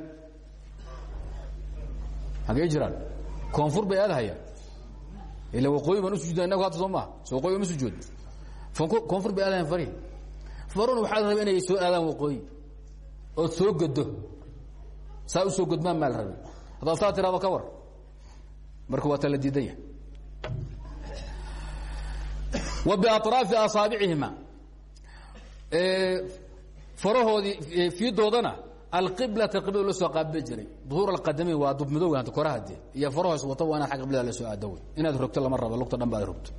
Hagee jiraan. Koonfur bay aadahayaan. Ila waqooyi baan usujuudna inagu hadda soo maha so waqooyi ma sujuud koonfur bay aadahayan farihi faruna waxaa la rabay inay soo aadaan waqooyi ood soo godo saa u soo godmaan maa la rabay. Haddaad saa tiraado ka war marka waa tala diidanya wa biaطraafi asaabicihima farahoodii fiidoodana alqiblata qiblada la soo qaabili jiray. Duhuur alqadamayn waa dubmadowga anta korahade iyo farahoos wata waa inaad agga qiblada la soo aado wey. Inaad rogto lama rabo lugta dhan ba ad rogto.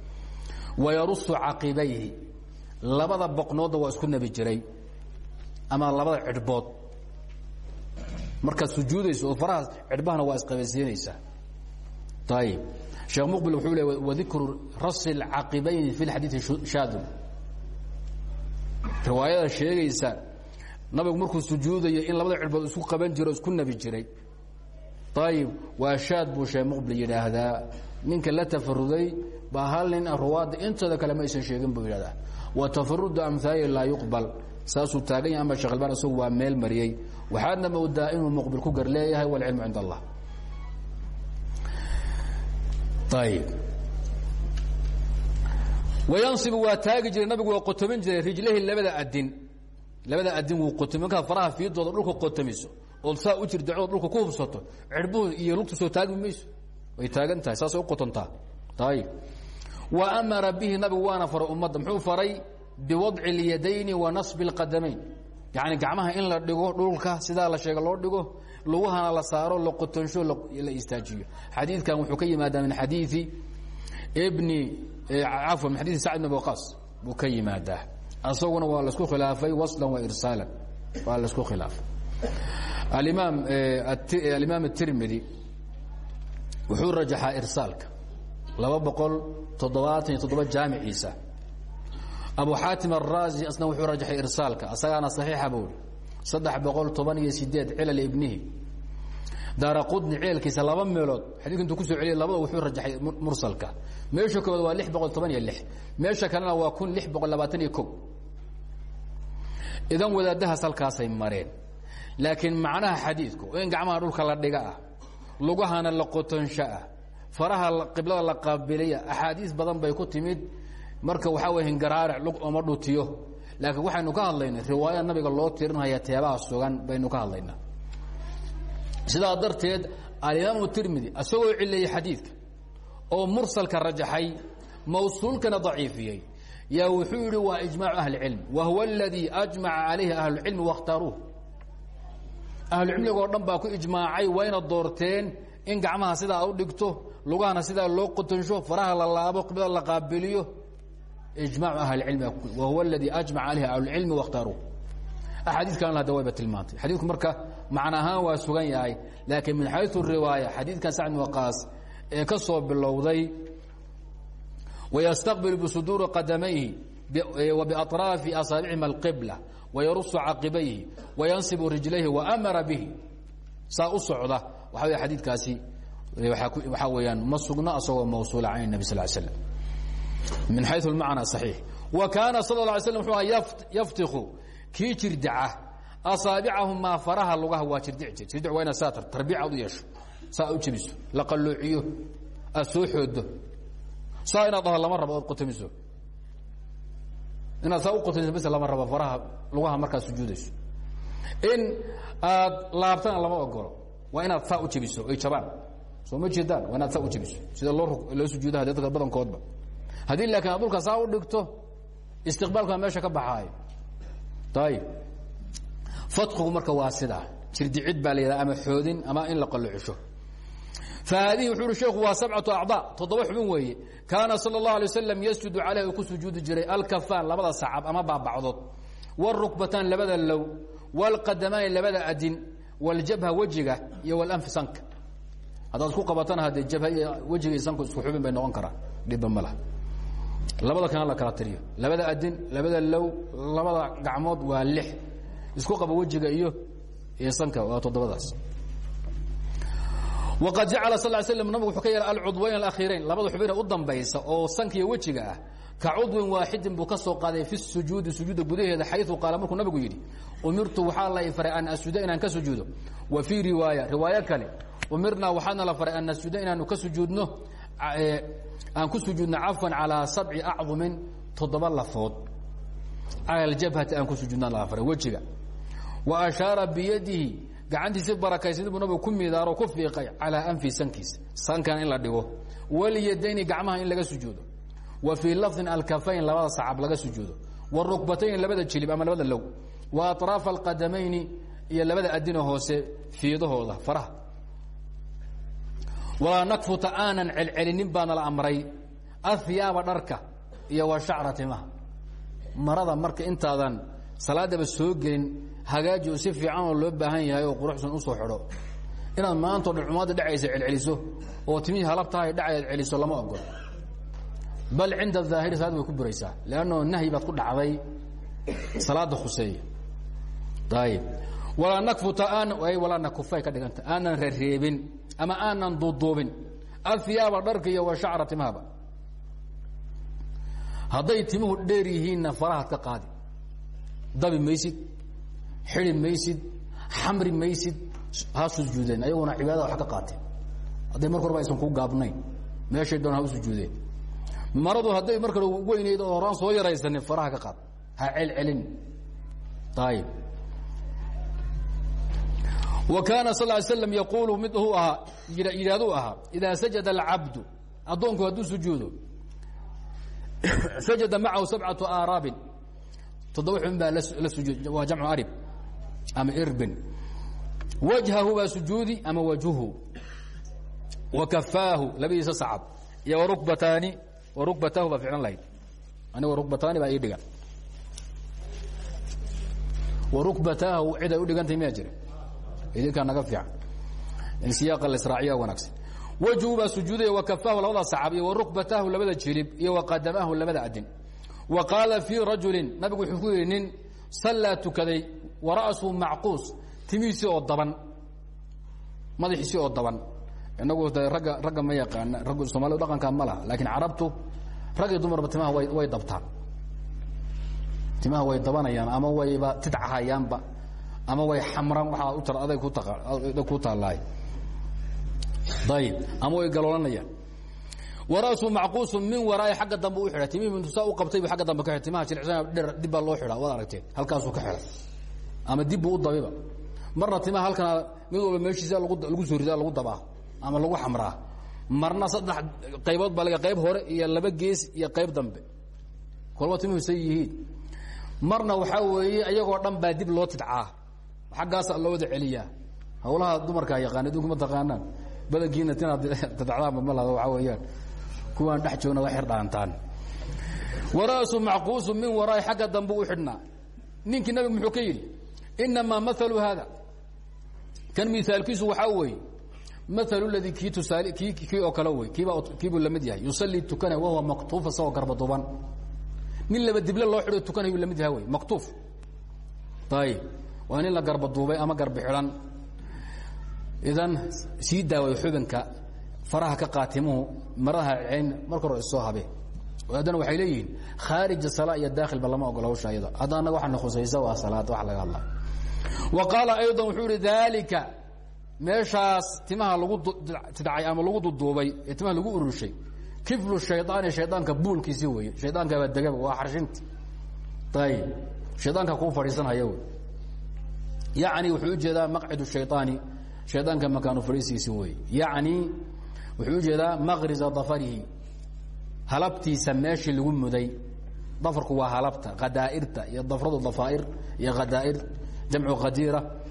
Wayarusu caqibayhi labada boqnoodna waa isku nabi jiray ama labada cidhbood. Markaad sujuudayso oo farahaas cidhbahana waa isqabaysiinaysaa ayib sheekh muqbil wuxuu le wadikru rasi اlcaqibayni fi lxadiidi shaadun riwaayada sheegaysa nabigu markuu sujuudayo in labada cidhbood isku qaban jiro isku nabi jiray. Ayib waa shaad buu sheekh muqbil yidhaahdaa. Ninka la tafaruday baa hal nin ruwaadda intooda kale ma aysan sheegin buu yidhahdaa wa tafarudu amhaali laa yuqbal. Saasuu taagan yahay ama shekh albaan isagu waa meel mariyey. Waxaadna moodaa inuu muqbil ku gar leeyahay walcilmu cind allah. Ayib wayansibu waa taagi jiray nabigu waa qotomin jiray rijlahi labada adin labada adin wuu qotomi markaad faraha fiidooda dhulka qotomiso ood saa u jirdacdood dhulka ku hubsato. Cirbuhu iyo lugta soo taagmi mayso way taagan tahay saasay u qotontaa ayib wa amara bihi nabigu waana faray ummadda muxuu faray biwadci اlyadayni wa nasbi اlqadamayn yacni gacmaha in la dhigo dhulka sidaa la sheega loo dhigo lugahana la saaro la qotonsho la istaajiyo xadiidkan wuxuu ka yimaadaa min xadiii bni cafwan min xadiii sacd bn waqaas buu ka yimaadaa asaguna waa laisku khilaafay waslan wa irsaalan waa laisku khilaafay alimaam alimaam الtirmidi wuxuu rajaxaa irsaalka laba boqol toddobaatan iyo toddoba jaamiciisa. Abu xaatim araazi asna wuxuu rajaxay irsaalka asagaana saxiixa buuri saddex boqol toban iyo sideed cilal ibnihi. Daara qudni cilalkiisa laba meelood xadidka intuu ku soo celiyay labada wuxuu rajaxay mursalka. Meesha koowaad waa lix boqol toban iyo lix. Meesha kalena waa kun lix boqol labaatan iyo ko idan wadaadahaas halkaasay mareen. Laakiin macnaha xadiidku in gacmaha dhulka la dhiga ah lugahana la qotonsho ah faraha qiblada la qaabiliya axaadiis badan bay ku timid. Marka waxaa wey hingaraaric lug ooma dhutiyo. Laakiin waxaynu ka hadlaynay riwaayada nabiga loo tirinaya teebaha sugan baynu ka hadlaynaa. Sidaa darteed alimaamu tirmidi isagoo cileeyey xadiidka oo mursalka rajaxay mawsuulkana daciifiyey yaa wuxuu yihi waa ijmaacu ahli cilm wa huwa aladii ajmaca calayhi ahlucilmi wakhtaaruuh ahlucilmigoo dhan baa ku ijmaacay wayna doorteen in gacmaha sidaa u dhigto lugahana sidaa loo qotonsho faraha la laabo qiblada la qaabiliyo ijmacu ahlicilmi wa huwa aladii ajmaca calayhi ahlucilmi wakhtaaruuh axaadiid kalena hadda wayba tilmaantay. Xadiidku marka macna ahaan waa sugan yahay laakiin min xayu riwaaya xadiidkan sacd waqaas ee ka soo bilowday wayastaqbilu bisuduuri qadamayhi wa biaطraafi asaabicihim alqibla wayarusu caqibayhi wayansibu rijlayhi waamara bihi. Saa u socda waxa wey xadiidkaasi waxaa weeyaan ma sugno asagoo mawsuula can nabi sal slam min xayu lmacna saxiix. Wa kaana sal la slam wuxuu aha yaftiku kii jirdaca asaabicahumaa faraha lugaha waa jirdic jir. Jirdic waa ina saa tarbiic aad u yeesho saa u jebiso la qalluuciyo aad soo xoodo. Saa inaad dhaho lama rabo ood qutamiso inaad saa u qutamiso bas lama rabo faraha lugaha markaad sujuudayso. In aad laabtana lama ogolo waa inaad saa u jebiso ay jabaan soo ma jeedaan waa inaad saa u jebiso sida loo loo sujuudaha dadka badankoodba haddii laakiin aad dhulka saa u dhigto istiqbaalkaa meesha ka baxaayo ayib fadqigu marka waa sidaa jirdicid baa la yidhaha ama xoodin ama in la qallocisho fahaadihi wuxuu uhi sheekhu waa sabcatu acdaa toddoba xubin weeye kaana sala اllahu alay waslam yasjudu calayh uu ku sujuudi jiray alkafaan labada sacab ama baabacdood wاlrukbataan labada low wاlqadamaani labada adin wاljabha wejiga iyo wاlanfi sanka. Haddaad ku qabatana haddee jabha iyo wejiga iyo sanku isku xubin bay noqon karaan. Dhibba ma laha. Labada kana la kala tiriyo. Labada adin labada low labada gacmood waa lix. Isku qaba wejiga iyo iyo sanka waa toddobadaas. Waqad jacala sal slam nabigu wuxuu ka yeelay alcudwayn alakhiirayn. Labada xubina u dambaysa oo sanka iyo wejiga ah ka cudwin waaxidin buu ka soo qaaday fi sujuudi sujuudda gudaheeda xayu qaala markuu nabigu yidhi umirtu waxaa la faray an asjuda inaan ka sujuudo. Wa fii riwaaya riwaayo kale umirnaa waxaana la faray an nasjuda inaanu ka sujuudno aan ku sujuudno cafwan calىa sabci acdumin toddoba lafood. Cala aljabhati aan ku sujuudna la faray wejiga. Wa ashaara biyadihi gacantiisi barakaysan buu nabigu ku midaaro ku fiiqay calaa anfi sankiisa sankan in la dhigo. Walyadayni gacmaha in laga sujuudo wa fii lafdin alkafayn labada sacab laga sujuudo. Warukbatayni labada jilib ama labada low. Wa aطraafa alqadamayni iyo labada adina hoose fiidahooda faraha. Walaa nakfuta aanan celcelinin baana la amray. Ahiyaaba dharka iyo wa shacra marada marka intaadan salaadaba soo gelin hagaaji oo si fiican oo loo baahan yahay oo quruxsan u soo xidho. Inaad maantao dhan cumaadda dhacaysa oo timihii halabtahay dhacayaad celiso lama ogolo bal cinda aahiri salaad way ku buraysaa leanno nahyi baad ku dhacday salaada khuseeya. Ayib walaa nakfuta walaa nakufay ka dhiganta. Aanan rereebin ama aanan duuduubin. Ahiyaaba dharka iyo wa shacra timahaba. Hadday timuhu dheer yihiinna farahaad ka qaadi. Dabi maysid xidi maysid xamri maysid ha sujuudeen. Ayaguna cibaadada wax ka qaateen hadday marka horba aysan ku gaabnayn meeshay doon ha u sujuudeen maradu hadday marka weynayd oo horaan soo yaraysanin faraha ka qaad. Ha celcelin. Ayib wa kaana sal ly slam yaquulu mid hu ahaa yidhahduu ahaa idaa sajada alcabdu addoonku hadduu sujuudo sajada macahu sabcatu aaraabin toddoba xubin la sujuud waa jamcu arib ama irbin. Wajhahu baa sujuudi ama wajhuhu wa kafaahu labadiisa sacab. Iyo warukbataani warukbatahu baa ficlan lahayd. Aniga rukbataani baa ii dhigan warukbataahu cid ay u dhigantay miyaa jira idinkaa naga fiican. In siyaaqa la israaciya wanaagsan. Wajhu baa sujuudaya wa kafaahu labada sacab iyo warukbataahu labada jilib iyo wa qadamaahu labada adin wa qaala fii rajulin nabigu wuxuu ku yidhi nin sallaa tukaday wa ra'suu macquus timihiisii oo daban madaxiisii oo daban inagu ragga ragga ma yaqaana raggu soomaalida dhaqankaa ma laha laakiin carabtu rag iyo dumarba timaha way way dabtaan timaha way dabanayaan ama wayba tidcahayaanba ama way xamran waxaa u tar adag ku taqa ku taalaay ayib ama way galoolanayaan wara'su macquusu min waraa'i xagga dambe u xidha timihii mintusaa u qabtay bu agga dambe ka xidha timaha jilicsan dher dib baa loo xidhaa waad aragteen halkaasuu ka xidha ama dib buu u dabiba marna timaha halkana mid walba meeshiisa lagu lagu soo ridaa lagu dabaa ama lagu xamraa. Marna saddex qaybood baa qayb hore iyo laba gees iyo qayb dambe. Kolba timuhu say yihiin. Marna waxaa weeye ayagoo dhan baa dib loo tidcaa. Xaggaasa loo wada celiyaa. Hawlaha dumarkaa yaqaan adinku ma taqaanaan. Badankiina tinaad <laughs> tadacdaanba ma lahda waxaa weeyaan. Kuwaan dhex joogna wa xir dhaantaan. Wara'su macquusu min waraa'i xagga dambe u xidhnaa. Ninkii nabigu muxuu ka yidhi inamaa maalu haada. Kan miaalkiisu waxaa weeye maalu ladii kii tusaal kii kii oo kale wey kiiba kiibuu la mid yahay. Yusallii tukana wahuwa maktuuf isagoo garbaduban nin laba dible loo xidho tukanayuu la mid yaha wey maktuuf ayib waa nin la garba duubay ama garba xidhan. Idan sii daaway xubinka faraha ka qaatimuhu maraha ceyn marka hore isoo habe haddana waxay leeyihiin khaarija salaa iyo daakhilba lama ogola hawsha ayada. Hadda annaga waxaana khusaysa waa salaad wax laga hadlayo wa qaala ayضا wuxuu ihi dalika meeshaas timaha lagu tidcay ama lagu duduubay ee timaha lagu ururshay kiflu shayطaani shaydaanka buulkiisi weeye. Shaydaankaabaa degaba waa xarshinti. Ayib shaydaanka kuu fadhiisanhaya wey yacni wuxuu u jeedaa maqcidu shayطaani shaydaanka makaanu fadhiisiisi weeye. Yacni wuxuu u jeedaa maqriza dafarihi halabtiisa meeshii lagu muday. Dafarku waa halabta khadaa'irta iyo dafradu dafaa'ir iyo khadaa'ir jamcu khadiira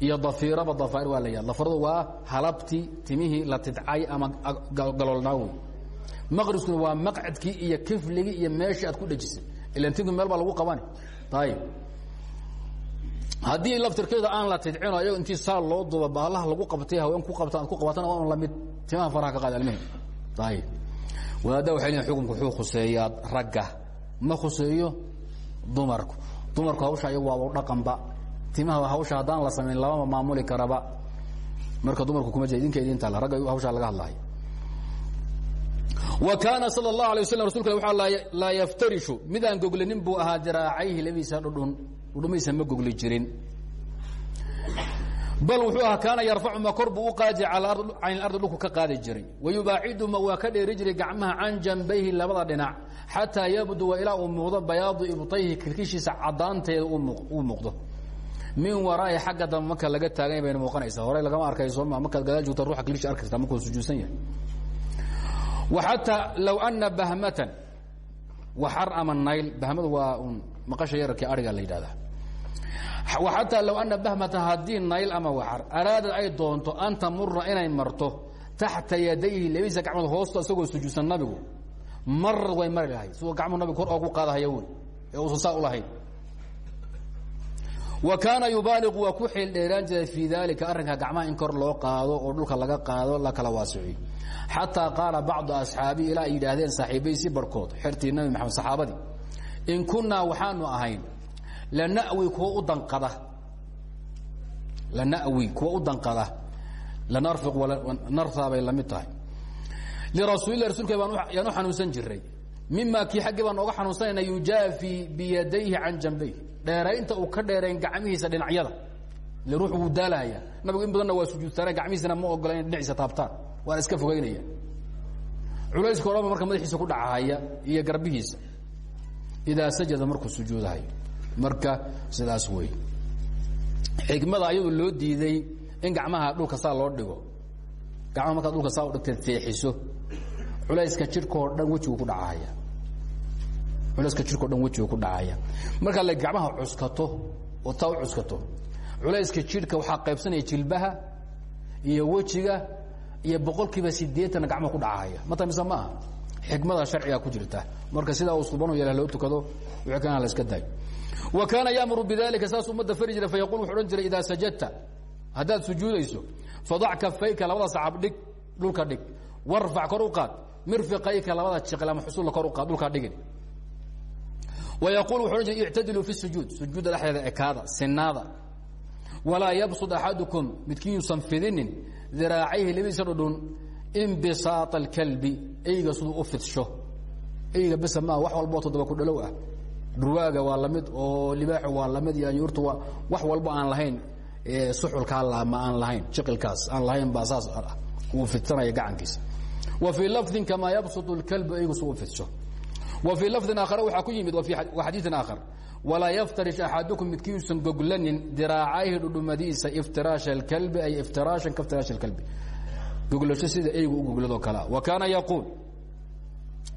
iyo dafiiraba dafaair waa la yihahda dafaradu waa halabtii timihii la tidcay ama galoolnaa wey maqriskuna waa maqcadkii iyo kifligii iyo meeshii aad ku dhejisay ilan timku meel baa lagu qabani ayib haddii laftirkeeda aan la tidcino ayago intii saa loo duba baalaha lagu qabtay haween ku qabta ad ku qabatana waa un la mid timaha faraha ka qaad almihim ayib wadaadda waxay leeyiin xukunku wuxuu khuseeyaa ragga. Ma khuseeyo dumarku. Dumarku hawsha ayagu waaba dhaqanba timaha hawsha haddaan la samayn labama maamuli karaba. Marka dumarku kuma jira idinka idinta la ragga hawshaa laga hadlayo wa kaana sal اlahu alay waslam rasulka waa laa yaftarishu midaan goglinin buu ahaa diraacayhi labadiisa dhudhun dhudhumihiisa ma gogli jirin. Bal wuxuu ahaa kaana yarfacu ma kor buu u qaadi can ardi dhulku ka qaadi jiray wayubaaciduma waa ka dheeri jiray gacmaha can janbayhi labada dhinac xataa yabduwa ilaa uu muuqdo bayaadu ibطayhi kilkishiisa cadaanteeda uu min waraa'i xagga dambe marka laga taagan bayna muuqanaysaa. Horey lagama arkay sooma markaad gadaal joogta ruuxa kaliisha arki kartaa markuu sujuudsan yahay. Wa xataa low anna bahmatan waxar ama nayl bahmadu waa un maqasha yararkii ariga la yidhahdaa wa xataa low anna bahmatan haddii nayl ama waxar araadad ay doonto an tamura inay marto taxta yadayhi labadiisa gacmood hoosta isagoo sujuudsan nabigu marad way mari lahayd. Sigoo gacmuu nabigu kor oogu qaadahayo wey ee uusan saa u lahayn wa kaana yubaaliqu waa ku xeel dheeraan jiray fii dalika arrinka gacmaha in kor loo qaado oo dhulka laga qaado la kala waasiciyo xataa qaala bacdu asxaabii ilaa ay yidhaahdeen saaxiibaysi barhkood xertii nabi maxamed saxaabadii in kunnaa waxaanu ahayn lanawi kuwa u danqada lanawi kuwa u danqada lanarfiq nartaa bay la mid tahay. Lirasuulilah rasulka yaan u xanuunsan jiray mima kii xaggii baan ooga xanuunsanayna yujaafi biyadayhi can janbayh dheeraynta uu ka dheerayn gacmihiisa dhinacyada. Ile ruux wuu daalahaya nabigu in badanna waa sujuudtaana gacmihiisana ma ogola inay dhinaciisa taabtaan. Waana iska fogaynaya culayska o dhan ba marka madaxiisa ku dhacahaya iyo garbihiisa. Idaa sajada markuu sujuudahayo marka sidaas wey xikmada ayadu loo diiday in gacmaha dhulka saa loo dhigo. Gacmaha markaad dhulka saa u dhigteed seexiso culayska jidhkao dhan wejigu ku dhacahaya culayska jidhkao dhan wejigu ku dhacaya. Markaad le gacmaha cuskato oo taa u cuskato culayska jidhka waxaa qaybsanaya jilbaha iyo wejiga iyo boqol kiiba sideetanna gacmaha ku dhacahaya mata mise ma aha? Xikmada sharciga ku jirta. Marka sidaa uu subanu yeela loo tukado wixii kana la iska daayo wa kaana yamuru bidalika saas ummadda fari jiray fa yaqul wuxu odhan jiray idaa sajadta. Haddaad sujuudayso fadac kafayka labada sacab dhig dhulka dhig. Warfac kor u qaad. Mirfiqayka labada jiqil ama xusulla kor u qaad dhulkaa dhigin ictadiluu fi sujuud sujuudda dhexdeeda ekaada sinaada walaa yabsud axadukum midkii yuusan fidinin diraacayhi labadiisa dhudhun inbisaaa alkalbi eyga siduu u fidsho eyga bisa maa wax walboo toddoba ku dhalow ah dhurwaaga waa la mid oo libaaxu waa la mid iyo anyuurtu waa wax walbo aan lahayn suxulkaa laama aan lahayn jiqilkaas aan lahayn baa saas uu fidsanaya gacankiisa wa fii lafdin kamaa yabsud اlkalbu eygu siduu u fidsho wa fii lafdin aakhare waxaa ku yimid wa xadiiin aakhar. Walaa yaftarish axadukum midkiiuusan goglanin diraacayhi dhudhumadiisa iftiraash اkalbi ay iftiraashan ka iftiraash اkalbi goglasho sida eygu u gogladoo kalea wa kaana yaquul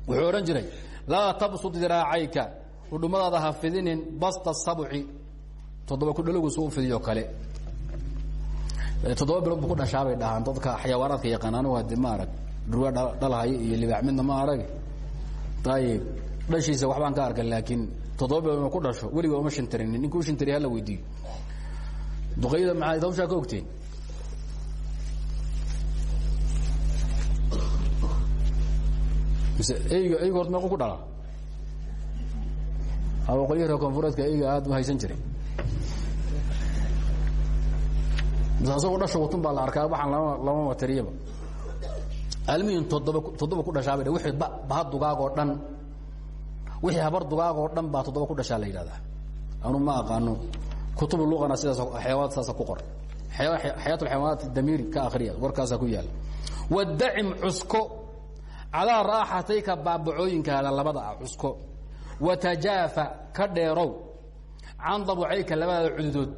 wuxuu odhan jiray laa tabsud diraacayka dhudhumadaada ha fidinin basta sabci. Toddoba ku dhalogiisu u fidiyo kale. Toddoba bilood bu ku dhashaabay dhahaan. Dadka xayawaanaadka yaqaan anugu hadi ma arag dhurwaa dhalahaya iyo libaax midna ma arag ayib dhashiisa waxbaan ka arkan laakiin toddoba ma ku dhasho weliga uma shintarinin ninkuu shintariy hala weydiiyo. Duqayda maxaa hawshaa ka mise eyga eyga horta ku dhalaa? Aba qolyahi reer koonfureedka eyga u haysan jiray mise dhasha watun baa la arkaa waxaan lama lama matariyaba almihin toddoba ku dhashaa bay dh wixii ba baha dugaag oo dhan. Wixii habar dugaag oo dhan baa toddoba ku dhashaa la yidhahdaa ma aqaano. Kutubu luqana sidaas xayawaanad saasa ku qor. Xayaat alxayawaanaat damiiri ka akriya warkaasaa ku yaalla wadacim cusko. Calaa raaxatayka baabacooyinkaada labada ah cusko. Ka dheerow. Can dabcayka labadaada cududood.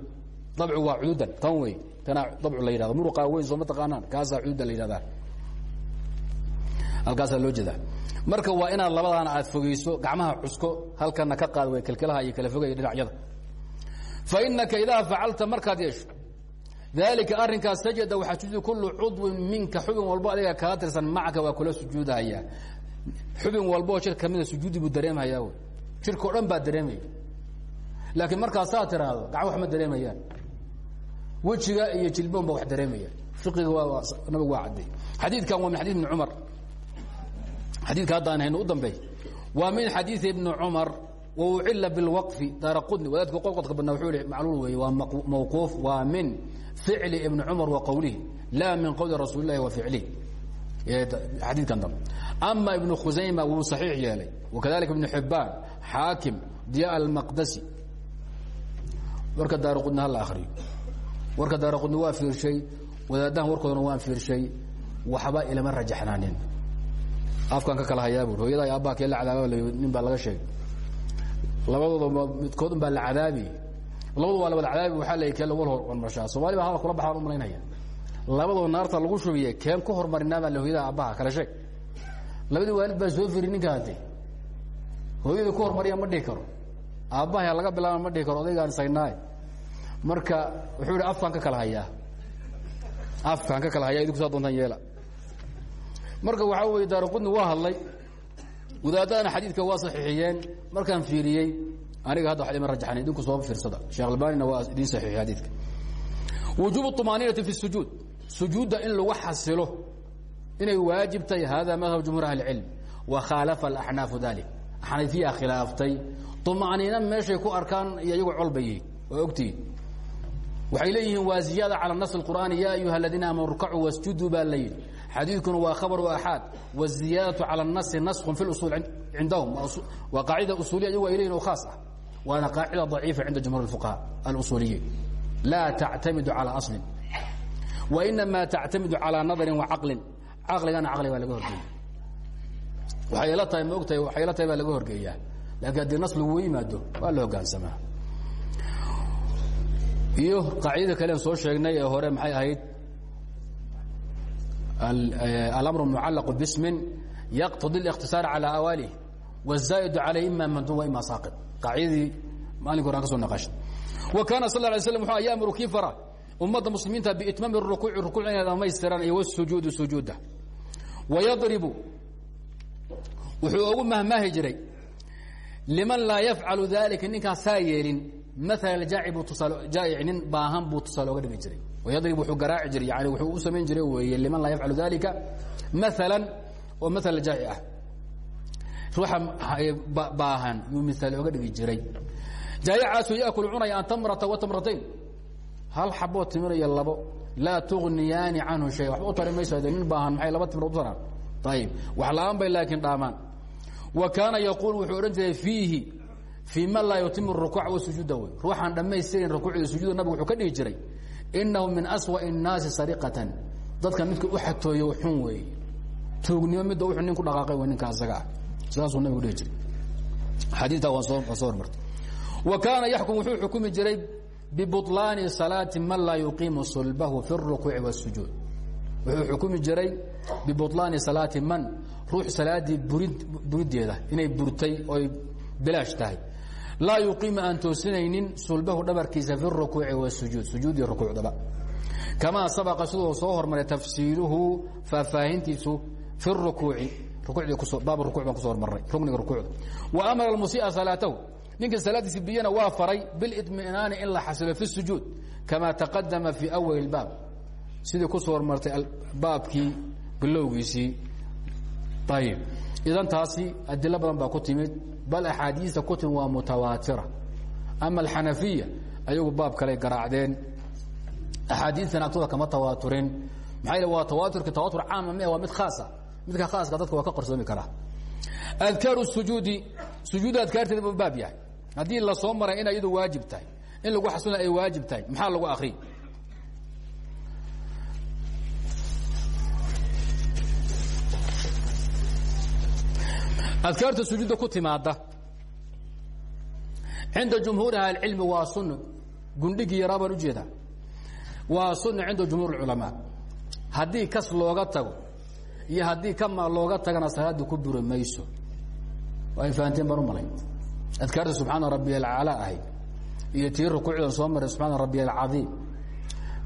Dabcu waa cududan tan wey. Tanaa dabcu la yidhahdo. Weyn soo ma taqaanaan. Kaasaa cududa la halkaasaa loo jeedaa. Marka waa inaad labadaana aad fogeyso gacmaha cusko halkana ka qaad way kelkelaha iyo kala fogaya dhinacyada. Fa inaka idaa facalta markaad yeesho dalika arrinkaas sajada waxaa sujuudi kullu cudwin minka xubin walbo adiga kaa tirsan macaka waa kula sujuudahayaa xubin walboo jir kamida sujuudi buu dareemhayaa wy jirka o dhan baa dareemaya. Laakiin markaas saa tiraahdo gacan wax ma dareemayaan. Wejiga iyo jilboon ba wax dareemaya. Fiqiga nabigu waa cadday xadiidkan waa min xadid ibni cumar xadiidka hadda aan hayno u dambeey waa min xadiidi ibni cumar wa ucila bilwaqfi daara qudni wadaadka qodqodka badnaa wuxuu ihi macluul weeye waa mawquuf waa min ficli ibni cumar wa qowlihi laa min qowli rasuuli llahi wa ficlihi xadiidkan dambe ama ibnu khusayma wuu saxiix yeelay. Wakadalika ibnu xibbaan xaakim diya almaqdasi warka daara qudni hala akriyo warka daara qudni waa fiirshay wadaadahan warkoodana waan fiirshay waxba ilama rajaxnaanin afkaan ka kala hayaa bui hooyada aabbaha kee la cadaaba nin baa laga sheegay. Labadooda midkood un baa la cadaabi. Labadu waa labada cadaabi waxaa la kee lagu hormarshaa soomali baa hadal kula baxaan u labadoo naarta lagu shubiye keen ku hormarinaabaa la hooyada aabbaha kala sheeg. Labadii waalid baa soo firi ninka hade hooyadii ku hormariya ma dhihi karo. Aabbaha laga bilaaba ma dhihi karo odaygaan saynaaye marka wuxuu afkaan ka kala hayaa. Afkaan ka kala hayaa idinku saa doontaan yeela marka waxaa weeye daaraqudni waa hadlay wadaadadana xadiidka waa saxiixiyeen markaan fiiriyey aniga hadda wax ima rajaxan idinku soo fiirsada sheekh albanina waa idiin saxiixiyey xadiidka wujuub طmaaniinati fi sujuud sujuudda in lagu xasilo inay waajib tahay hada madhab jumhuur ahli اcilm wa khaalafa alaxnaafu dalik xanafiya khilaaftay طmaaniina meeshay ku arkaan iyo iyagu colba yihiin waa ogtihiin waxay leeyihiin waa ziyaada calى nas اqur'aani ya ayuha aladiina aamanu rkacuu wasjuduu baa la yidhi xadiidkuna waa khabaru axaad wالziyaadaةu calى الnasi naskun fi اusuul cindahum waa qaacida usuuliya iyagu ay leyihin oo khaas ah waana qaacida ضaciifa cinda jumhuur الfuqaha alusuuliyiin laa tactamidu calى aصlin wainama tactamidu calىa nadarin وacaqlin caqligana caqli baa laga horgeeya waxay la tahay maogtahay waxay la tahay baa laga horgeeyaa laakiin haddii nas lagu yimaado waa la hogaansamaa iyo qaacidada kalen soo sheegnay ee hore maxay ahayd alamru mucalaq bismin yaqtadi الاktisaar calى awaalih wالzaaئid عalيه ima mandun wa ima saaqid qaacidadii maalinka horan ka soo naqashay wa kaana sal ه alay slam wxu yamuru kii fara ummadda muslimiinta biitmaami الrukuuci rukuuc inay dhamaystiraan iyo wالsujuudi sujuuda wayadribu wuxuu ugu mahmaahi jiray liman laa yafcalu dalika ninkaan saa yeelin maala jaaci buu tusaal jaa'ic nin baahan buu tusaale oga dhigi jiray wayadrib wuxuu garaaci jiray yani wuxuu u samayn jiray weeye liman laa yafcalu dalika maalan oo maala jaaci ah ruuxa baahan yuu miaal oga dhigi jiray jaayacaasu yaakulu cunaya an tamrata wa tamratayn hal xaboo timiraya labo laa tugniyaani canhu shay waxba u tari mayso nin baahan maxay laba timir u taraan ayib wax la'aan bay laakiin dhaamaan wa kaana yaquul wuxuu odhan jiray fiihi fii man laa yutimu rukuuca wasujuuda wey ruuxaan dhammaystirin rukuucda sujuuda nabigu wuxuu ka dhihi jiray inahu min aswaءi الnaasi sariqatan dadka midka u xatooye xun weeye tuugnimo midda wuxuu nin ku dhaqaaqay wey ninka asaga ah sidaasuu nabigu dhihi jiray xadiitaa waan soo waan soo hormartay wa kaana yaxkum wuxuu xukumi jiray bibuطlaani salaati man laa yuqiimu sulbahu fi الrukuuci wالsujuud wuxuu xukumi jiray bibuطlaani salaati man ruux salaadii burid buriddeeda inay burtay oy bilaash tahay laa yuqiima aan toosinaynin sulbahu dhabarkiisa fi rukuuci wasujuud sujuudi rukuucdaba. Kamaa sabaqa siduu soo hormaray tafsiiruhu faahfaahintiisu fi rukuuci rukuudiibaabu rukuuc baan kuso hormarnay rukniga rukuucda. Wa amara almusii'a salaatahu ninkii salaaddiisi biyana waa faray bilidminaani in la xasilo fi sujuud kamaa taqadama fii awali baab sidii ku soo hormartay baabkii bilowgiisii. Ayib idan taasi adilo badan baa ku timid bal axaadiista ku timid waa mutawaatira ama alxanafiya ayagu baab kale garaacdeen. Axaadiistan agtooda kama tawaaturin. Maxaa yeel waa tawaaturki tawaatur caama me waa mid khaasa midka khaaska dadka waa ka qarsoomi karaa. Adkaaru sujuudi sujuudda adkaarteeda buu baab yahay. Haddii la soo maray in iyadu waajib tahay in lagu xasuna ay waajib tahay maxaa lagu akri adkaarta sujuudda ku timaada cinda jumhuuri ahlicilmi waa sunno gundhigii yaraa baan u jeedaa waa sunno cinda jumhuur اculamaa haddii kas looga tago iyo haddii kama looga tagana salaadii ku buri mayso. Ay fahanteen baan u malay. Adkaarta subxaana rabbiy alcalaa ahayd iyo tii rukuucdan soo maray subxaana rabbiy alcadiim.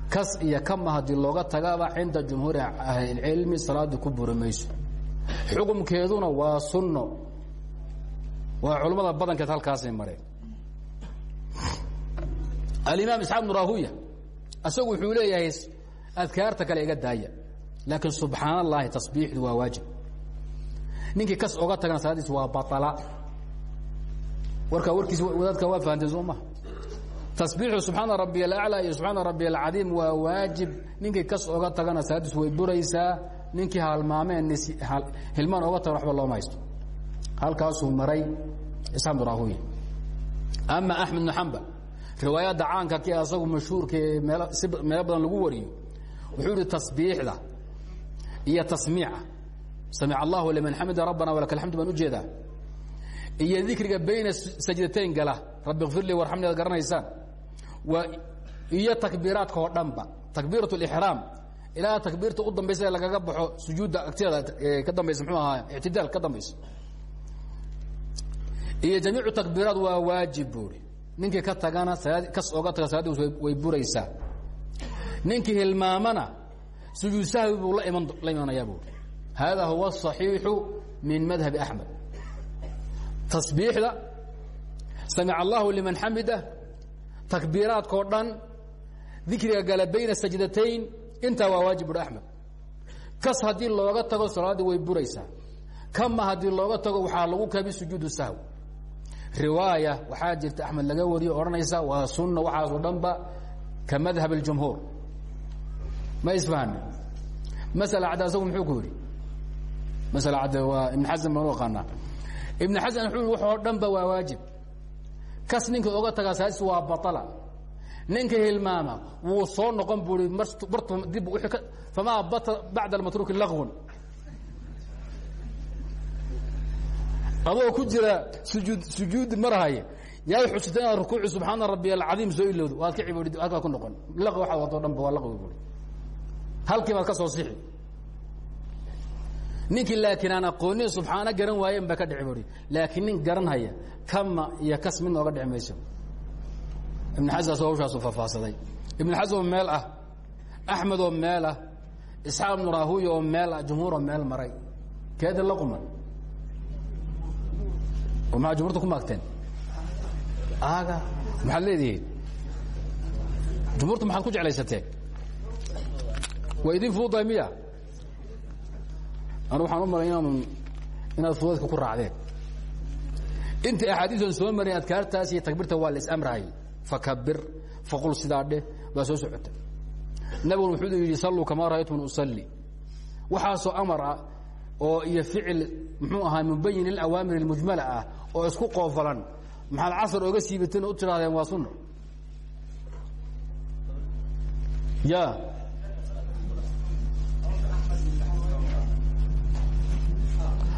Kas iyo kama haddii looga tagaba cinda jumhuuri ahlicilmi salaadii ku buri mayso xukumkeeduna waa sunno. Waa culammada badankeed halkaasay mareen. Alimaam isxaaq bnu rahuya isagu wuxuu leeyahay adkaarta kale iga daaya laakiin subxaan allahi tasbiixdu waa waajib. Kas oga tagana salaadiis waa baala warkaa warkiis wadaadka waa fahanteen soo maha. Tasbiixu subxaana rabbiy alaclى iyo subxaana rabbiy alcadiim waa waajib. Ninkii kas ninkii halmaameen hilmaan oga tagan waba looma haysto halkaasuu maray isxaaq bnu rahuya ama axmed bnu xambal riwaayadda caanka ki asagu mashhuurka ee meel si meelo badan lagu wariyo wuxuu yihi tasbiixda iyo tasmiica samic allahu liman xamida rabbana walaka alxamdu baan u jeedaa iyo dikriga bayna sajdatayn gala rabbi kfir lii warxamni ad garanaysaan waa iyo takbiiraadka oo dhanba takbiirat اlixraam ilaa takbiirta u dambaysa lagaga baxo sujuudda agteeda ka dambaysa mxuu ahaay ictidaal ka dambaysa. Iyo jamiicu takbiiraad waa waajib buuri. Ninkii ka tagana salaad kas oga taga salaadiis way buraysaa ninkii hilmaamana sujuud sahwi buu la iman la imanayaa buuri. Hada huwa asaxiixu min madhabi axmed. Tasbiixda samic allahu liman xamida takbiiraadkao dhan dikriga galabayna sajdatayn intaa waa waajib axmed. Kas haddii looga tago salaaddii way buraysaa kama haddii looga tago waxaa lagu kabi sujuud sahwi riwaaya waxaa jirta axmed laga wariyo odhanaysa waa sunna waxaasoo dhanba ka madhab اljumhuur ma isfahane masala cadde asagu muxuu ku masala cadde waa ibn xasan baan u ibn xasan wuxuu waxoo dhanba waa waajib. Kas ninka oga tagaa salaadiis waa baطla ninka hilmaama wuu soo noqon bui famaa bacda almatruuki laqwun adoo ku jira sujuud sujuudi marhaya yaad xusita inaad rukuuci subxaana rabiy alcadiim soo ilowdo waad ka ciboodid halkaa ku noqon. Laqwi waxaa wato dhan ba waa laqwi bui halkii baad ka soo sixi. Ninkii laakiin aan aqoonin subxaano garan waayen baa ka dhici bui laakiin nin garan haya kama iyo kas mid nooga dhici mayso ibn xasan soo hawshaasu faahfaahsaday ibn xasan oo meel ah axmed oo meel ah isxaaq ibnu rahuya oo meel ah jumhuuroo meel maray. Keeda la quman? Oo maxaa jumhuurta ku maagteen? Aga maxaad leedihiin? Jumhuurta maxaad ku jeclaysateen waa idin fududahay miya? Anu waxaan u malay inaanu inaad fudaydka ku raacdeen. Inta axaadiisan soo marin adkaartaas iyo takbiirta waa la isamrahay fakabir faqul sidaa baa soo socota. Nabiguna wuxuu yidhi salluu kamaa ra'aytum usalli. Waxaasoo amar ah oo iyo ficil muxuu ahaa mubayin ilawaamir اlmujmala ah oo isku qoofalan. Maxaad casar oga siibateen u tidhahdeen waa sunno ya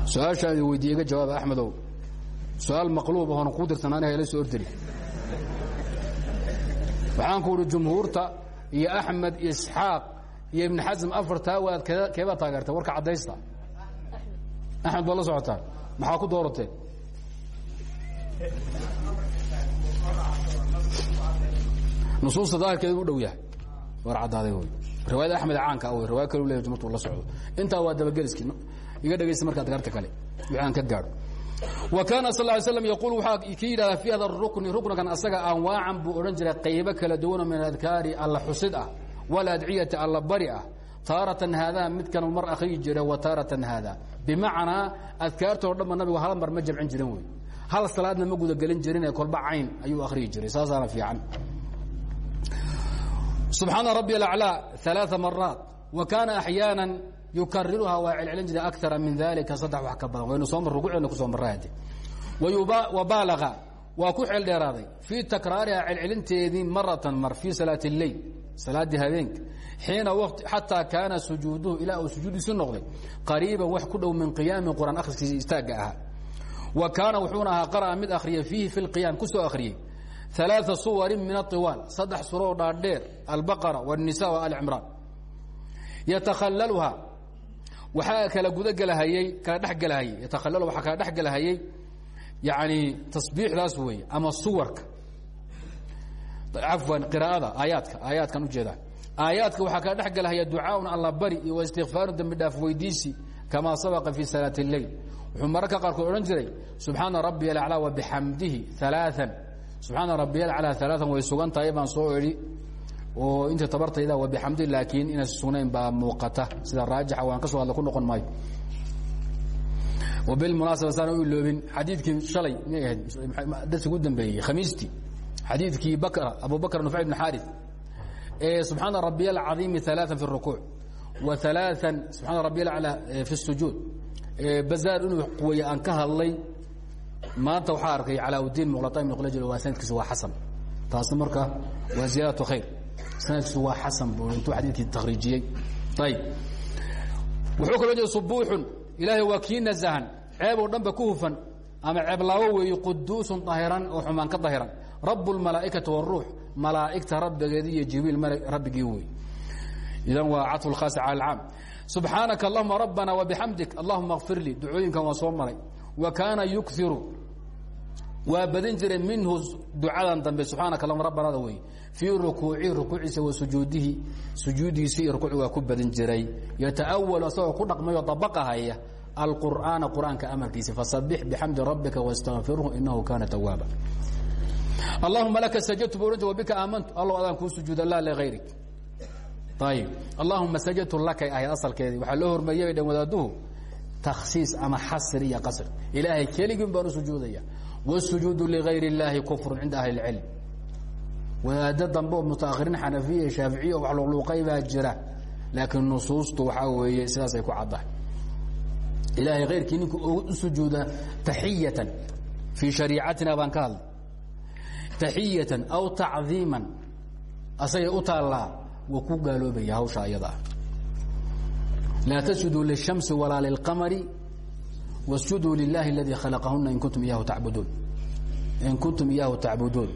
su'aashaan idin weydiiye iga jawaaba maqluub ahoona kuu dirsan aniga ila soo ordiri waxaan ku uhi jumhuurta iyo axmed iyo isxaaq iyo ibn xasm afartaa waad keebaa taageertay warka caddaysta. Axmed baad la socotaan maxaa ku doorateen nusuusta daahirkeedu u dhow yahay. War caddaaday wy riwaayada axmed caanka wy riwaya kale u leyahy jumhurtu la socdo. Intaa waa dabageliski. Iga dhegaysta marka adkaarta kale. Wixii aan ka gaadho wa kaana sal ly slam yaquul waxaa ki yidhahdaa fi hada rukni ruknigan asaga anwaacan buu odhan jiray qaybo kala duwana min adkaari alla xusid ah waladciyati alla bari ah. Taaratan haadaa midkan mar akhriyi jira wa taaratan haada bimacnaa adkaartoo dhanba nabigu hal mar ma jamcin jirin wey. Hal salaadna ma gudagelin jirinee kolba cayn ayuu akhriyi jiray. Saasaana fiican. Subxaana rabi alaclaa alaa maraat wa kaana axyaana yukariruhaa waa celcelin jiray akara min dalika saddex wax ka badan waynu soo mar rukuuceena kusoo marrahade wa baalaga waa ku xeel dheeraaday fii takraariha celcelinteedii maratan mar fii salaati اleyl salaaddii habeenka xiina wti xataa kaana sujuuduhu ilaa uu sujuudiisi noqday qariiban wax ku dhow min qiyaami quraan akhriskiisa istaagga ahaa wa kaana wuxuuna ahaa qara'a mid akhriya fiihi fi lqiyaam ku soo akhriyey ثaلaaثa suwarin min aطiwaal saddex suroo dhaadheer albaqara والnisa و alcimraan yatakhalalha waxaa kala gudagelahayey kala dhexgelahayey yatakhallal waxaa kala dhexgelahayey yacani tasbiixdaas weeye ama suwarka. Cafwan qiraa'ada aayaadka aayaadkan u jeedaa aayaadka waxaa kala dhexgelahaya ducaaun alla bari iyo waistikfaaru dambi dhaaf weydiisi kamaa sabaqa fii salaati اleil wuxuu mararka qaarkood odhan jiray subxaana rabbiya alaclaa wa bixamdihi alaaan subxaana rabbiya alaclaa alaaan way sugan tahay baan soo idhi oo inta tabartayda wa bixamdi laakiin inaysa sugnayn baa muuqata sida raajixa waan ka soo hadla ku noqon maayo bilmunaasaba saan u iloobin xadiidkii shalay miyay ahayd darsi ugu dambeeyey khamiistii xadiidkii bakr abu bakr nufay bn xaari ee subxaana rabiya alcadiimi alaaan fi الrukuuc wa alaaan subxaana rabiya alclaa fi الsujuud bazaar inuu quweye aan ka hadlay maanta waxaa arkay calaauddiin muqlata ibn qlajl waa sanadkiisu waa xasan taasna marka waa ziyaadatu khayr sanadkiisu waa xasan buu intuu xadiidkii takhriijiyey ayib wuxuu kaloo jeeda subuuxun ilaahay waa kii nasahan ceeb oo dhanba ku hufan. Ama ceeblaabo weeye quduusun dahiran oo xumaan ka dahiran. Rabu lmalaa'ikati wاruux malaa'igta rabbigeedii iyo jibriil rabbigii wey idan waa caطfu lkhaasi cala alcaam. Subxaanaka allahuma rabbana wabixamdik allahuma kfir lii. Ducooyinkan waa soo maray. Wa kaana yukiru waa badin jiray minhu ducadan dambe subxaanaka allahuma rabbanada wey fii rukuucihi rukuuciisa wa sujuudihi. Sujuudiisi iyo rukuuci waa ku badin jiray. Yata'awalu asagoo ku dhaqmayo dabaqahaya alqur'aana qur'aanka amarkiisa. Fasabix bixamdi rabbika wastakfirhu inahu kaana tawaaba allahuma laka sajadtu burinta wabika aamantu. Allow adaan kuu sujuuda laa ligayrik ayib allahuma sajadtu lakay ahayd asalkeedii. Waxaa loo hormariyay bay dhan wadaaduhu takhsiis ama xasr iyo qasr. Ilaahay keligin baan u sujuudaya wاsujuudu ligayr اllaahi kufru cinda ahli اlcilm wadaado dambe oo mutaahiriin xanafiya shaaficiya oo wax luqluuqay baa jira laakiin nusuustu waxaa weeye sidaasay ku caddahay ilaahay kayrkii ninkuu u sujuuda taxiyatan fii shariicatina baan ka hadlay taxiyatan aw tacdiiman asagay u taallaa wuu ku gaaloobaya hawsha ayadaa laa tasjuduu lishamsi walaa lilqamari wasjuduu lilahi aladii khalaqahuna in kuntum iyahu tabuduun in kuntum iyaahu tacbuduun.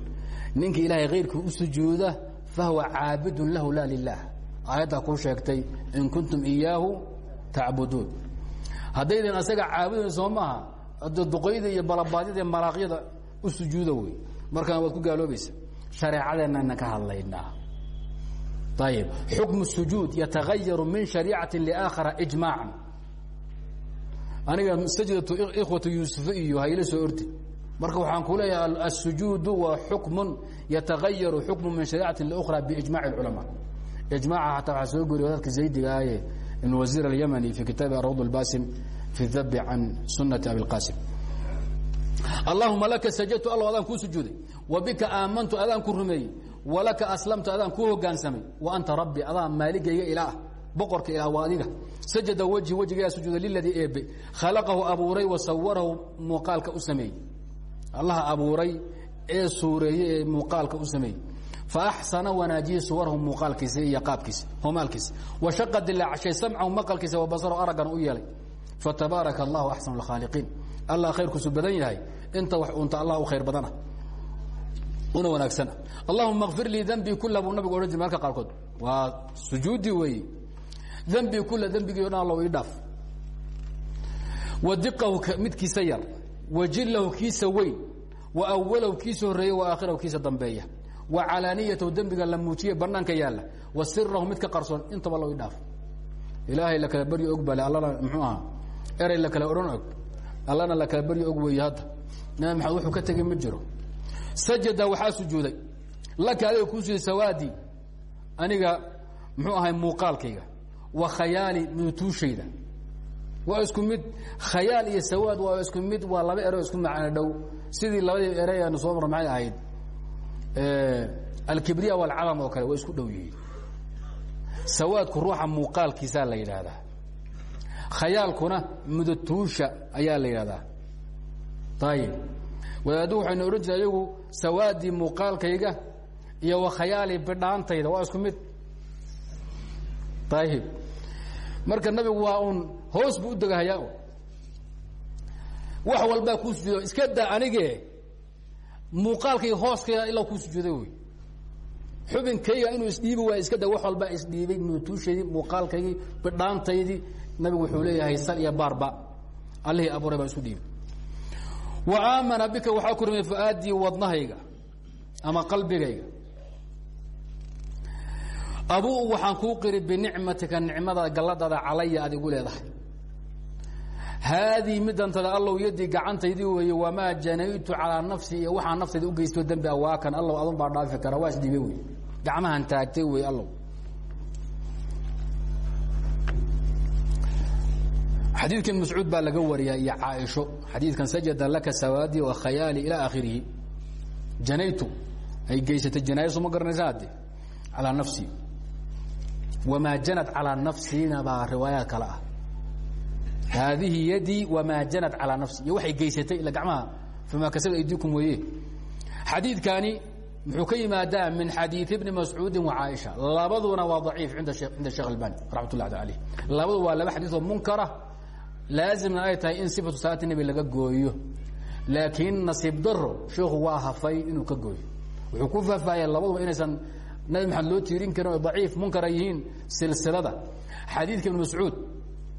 Ninka ilaahay kayrkii u sujuuda fahuwa caabidun lahu la lilah aayaddaa kuu sheegtay in kuntum iyaahu tacbuduun. Haddaydan asaga caabudayn soo maaha ada duqayda iyo balabaadyada iyo maraaqyada u sujuuda wey. Markaan waad ku gaaloobaysa shareecadeenana ka hadlaynaa. Ayib xukmu sujuud yatagayaru min shariicati liaakhara ijmaacan aniga sajdatu ikhwatu yuusuf iyo hayla soo ordi marka waxaan ku leeyahay asujuudu waa xukmun yatagayaru xukmu min shariicati lkhra biijmac اculamaa ijmaca hataa waxaa soo goriya wadaadka zaydiga aye ibn wasiir alyamani fi kitaabi arawd اlbasim fi dabi can sunati abiqasim allahuma laka sajadtu alla adaan kuu sujuuday. Wa bika aamantu adaan ku rumeeyey. Walaka aslamtu adaan kuu hogaansamay. Wa anta rabbi adaan maaligayga ilaah ah boqorka ilaah waa adiga. Sajada wejhi wejigaa sujuuda liladii eebe. Khalaqahu abuuray wa sawarahu muuqaalka u sameeyey. Allaha abuuray ee suureeyey ee muuqaalka u sameeyey. Fa axsana wanaajiyey suwarahu muuqaalkiisa iyo qaabkiisa homaalkiisa wa shaqa dilaacashay samcahu maqalkiisa wa basarahu araggana u yeelay. Fatabaaraka allahu axsanu lkhaaliqiin allah khayrkiisu badan yahay. Inta wax unta allah u khayr badana. Una wanaagsana. Allahuma kfir lii dembii kula buu nabigu odhan jir marka qaarkood. Waa sujuudi weeye dembii kula dembigii o dhan allow ii dhaaf. Wa diqahu midkiisa yar wa jillahu kiisa weyn wa awalahu kiisa horreeya wa aakhirahu kiisa dambeeya. Wa calaaniyatahu dembiga la muujiye banaanka yaalla. Wa sirahu midka qarsoon intaba allow ii dhaaf. Ilaahay la kala baryo og bale allana muxuu ahaa la kala og. Allana la kala og weeye hadda. Nabi maxamed ka tegey ma sajada waxaa sujuuday. Laka adiga kuu sujuuday sawaadii aniga muxuu ahay muuqaalkayga wa khayaali nuutuushayda waa isku mid khayaal iyo sawaad waa isku mid waa laba ero isku macno dhow. Sidii labadii erey aanu soo marra maxay ahayd alkibriya walcadam oo kale waa isku dhow yihiin. Sawaadku ruuxa muuqaalkiisaa la yidhaahdaa. Khayaalkuna mudatuusha ayaa la yidhahdaa ayib wadaaddu waxaynu odhan jira ayagu sawaadii muuqaalkayga iyo wa khayaali bidhaantayda waa isku mid. Ayib marka nabigu waa uun hoos buu u degahayaa wax walbaa kuu sujuuda iska daa anige muuqaalkayga hooskayga ilaa kuu sujuuday wey. Xubinkayga inuu isdhiibi waay iska da wax walbaa isdhiibay nuutuushaydii muuqaalkaygii bidhaantaydii nabigu wuxuu leeyahay sal iyo baarba. Allihii abuuray baa isu dhiibay wa aamana bika waxaa ku rumey fu'aadii wadnahayga ama qalbigayga abuu waxaan kuu qiri binicmatika nicmada galladaada calaya aad igu leedahay. Haadii midantada allow yadii gacantaydii weeye wamaa janaytu calaa nafsi iyo waxaa naftayda u geysto dembi awaakan allow adun baa dhaafi kara waa isdhiibe wey gacmahan taagtay wey allow. Xadiidkan mascuud baa laga wariyaa iyo caaisho. Xadiidkan sajada laka sawaadi wa khayaali ilaa akhirihi janaytu ay geysatay janaayasu ma garanaysa hadde calaa nafsi wamaa janat calaa nafsina baa riwaayaad kale ah haadihi yadii wamaa janat calaa nafsi iyo waxay geysatay ila gacmaha famaa kasaba aydikum weeye xadiidkani muxuu ka yimaadaa min xadiid ibni mascuudi wa caaisha labaduna waa daciif inda cinda sheekh albani raxmat ullahi aleyh labadu waa laba xadiis oo munkara laazimna ay tahay in sifatu salaati nebi laga gooyo laakiin nasiib daro sheikhu waa hafay inuu ka gooyo wuxuu ku faahfaahaya labaduba inaysan nabi maxamed loo tiirin karin oo daciif munkara yihiin silsilada xadiidka ibn mascuud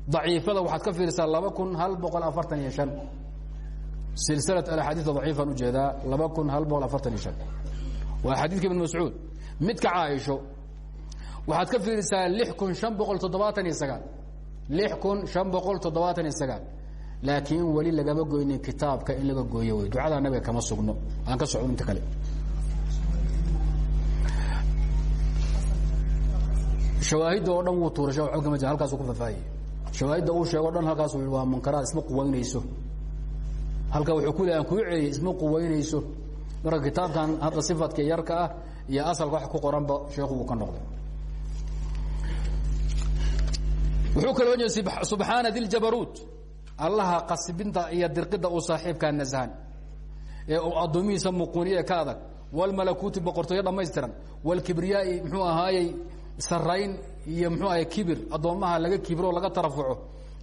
daciifada waxaad ka fiirisaa laba kun hal boqol afartan iyo shan. Silsilat alaxaadiida daciifaan u jeedaa laba kun hal boqol afartan iyo shan. Waa xadiidka ibn mascuud. Midka caaisho waxaad ka fiirisaa lix kun shan boqol toddobaatan iyo sagaal. Lix kun shan boqol toddobaatan iyo sagaal. Laakiin weli lagama goynin kitaabka in laga gooyo wey ducada nabiga kama sugno. Aan ka socdo inta kale shawaahidda oo dhan wuu tuuray waba kama jir halkaasu ku faahfaahiyey shawaahidda uu sheego dhan halkaasu yidhi waa munkaraad isma quwaynayso. Halka wuxuu ku leey aan kuu celiyey isma quwaynayso. Marka kitaabkan hadda sifadka yarka ah iyo asalka wax ku qoranba sheekhu uu ka noqday. Wuxuu kaloo jeeda subxaana diljabaruut allaha qasbinta iyo dirqidda uu saaxiibkaa nasahan. Ee addoomihiisa muquuniye ka adag. Wاlmalakuuti boqortooyo dhammaystiran. Wاlkibriyaai mxuu ahaayey sarayn iyo mxuu ahay kibir. Addoommaha laga kibiro laga tarafuco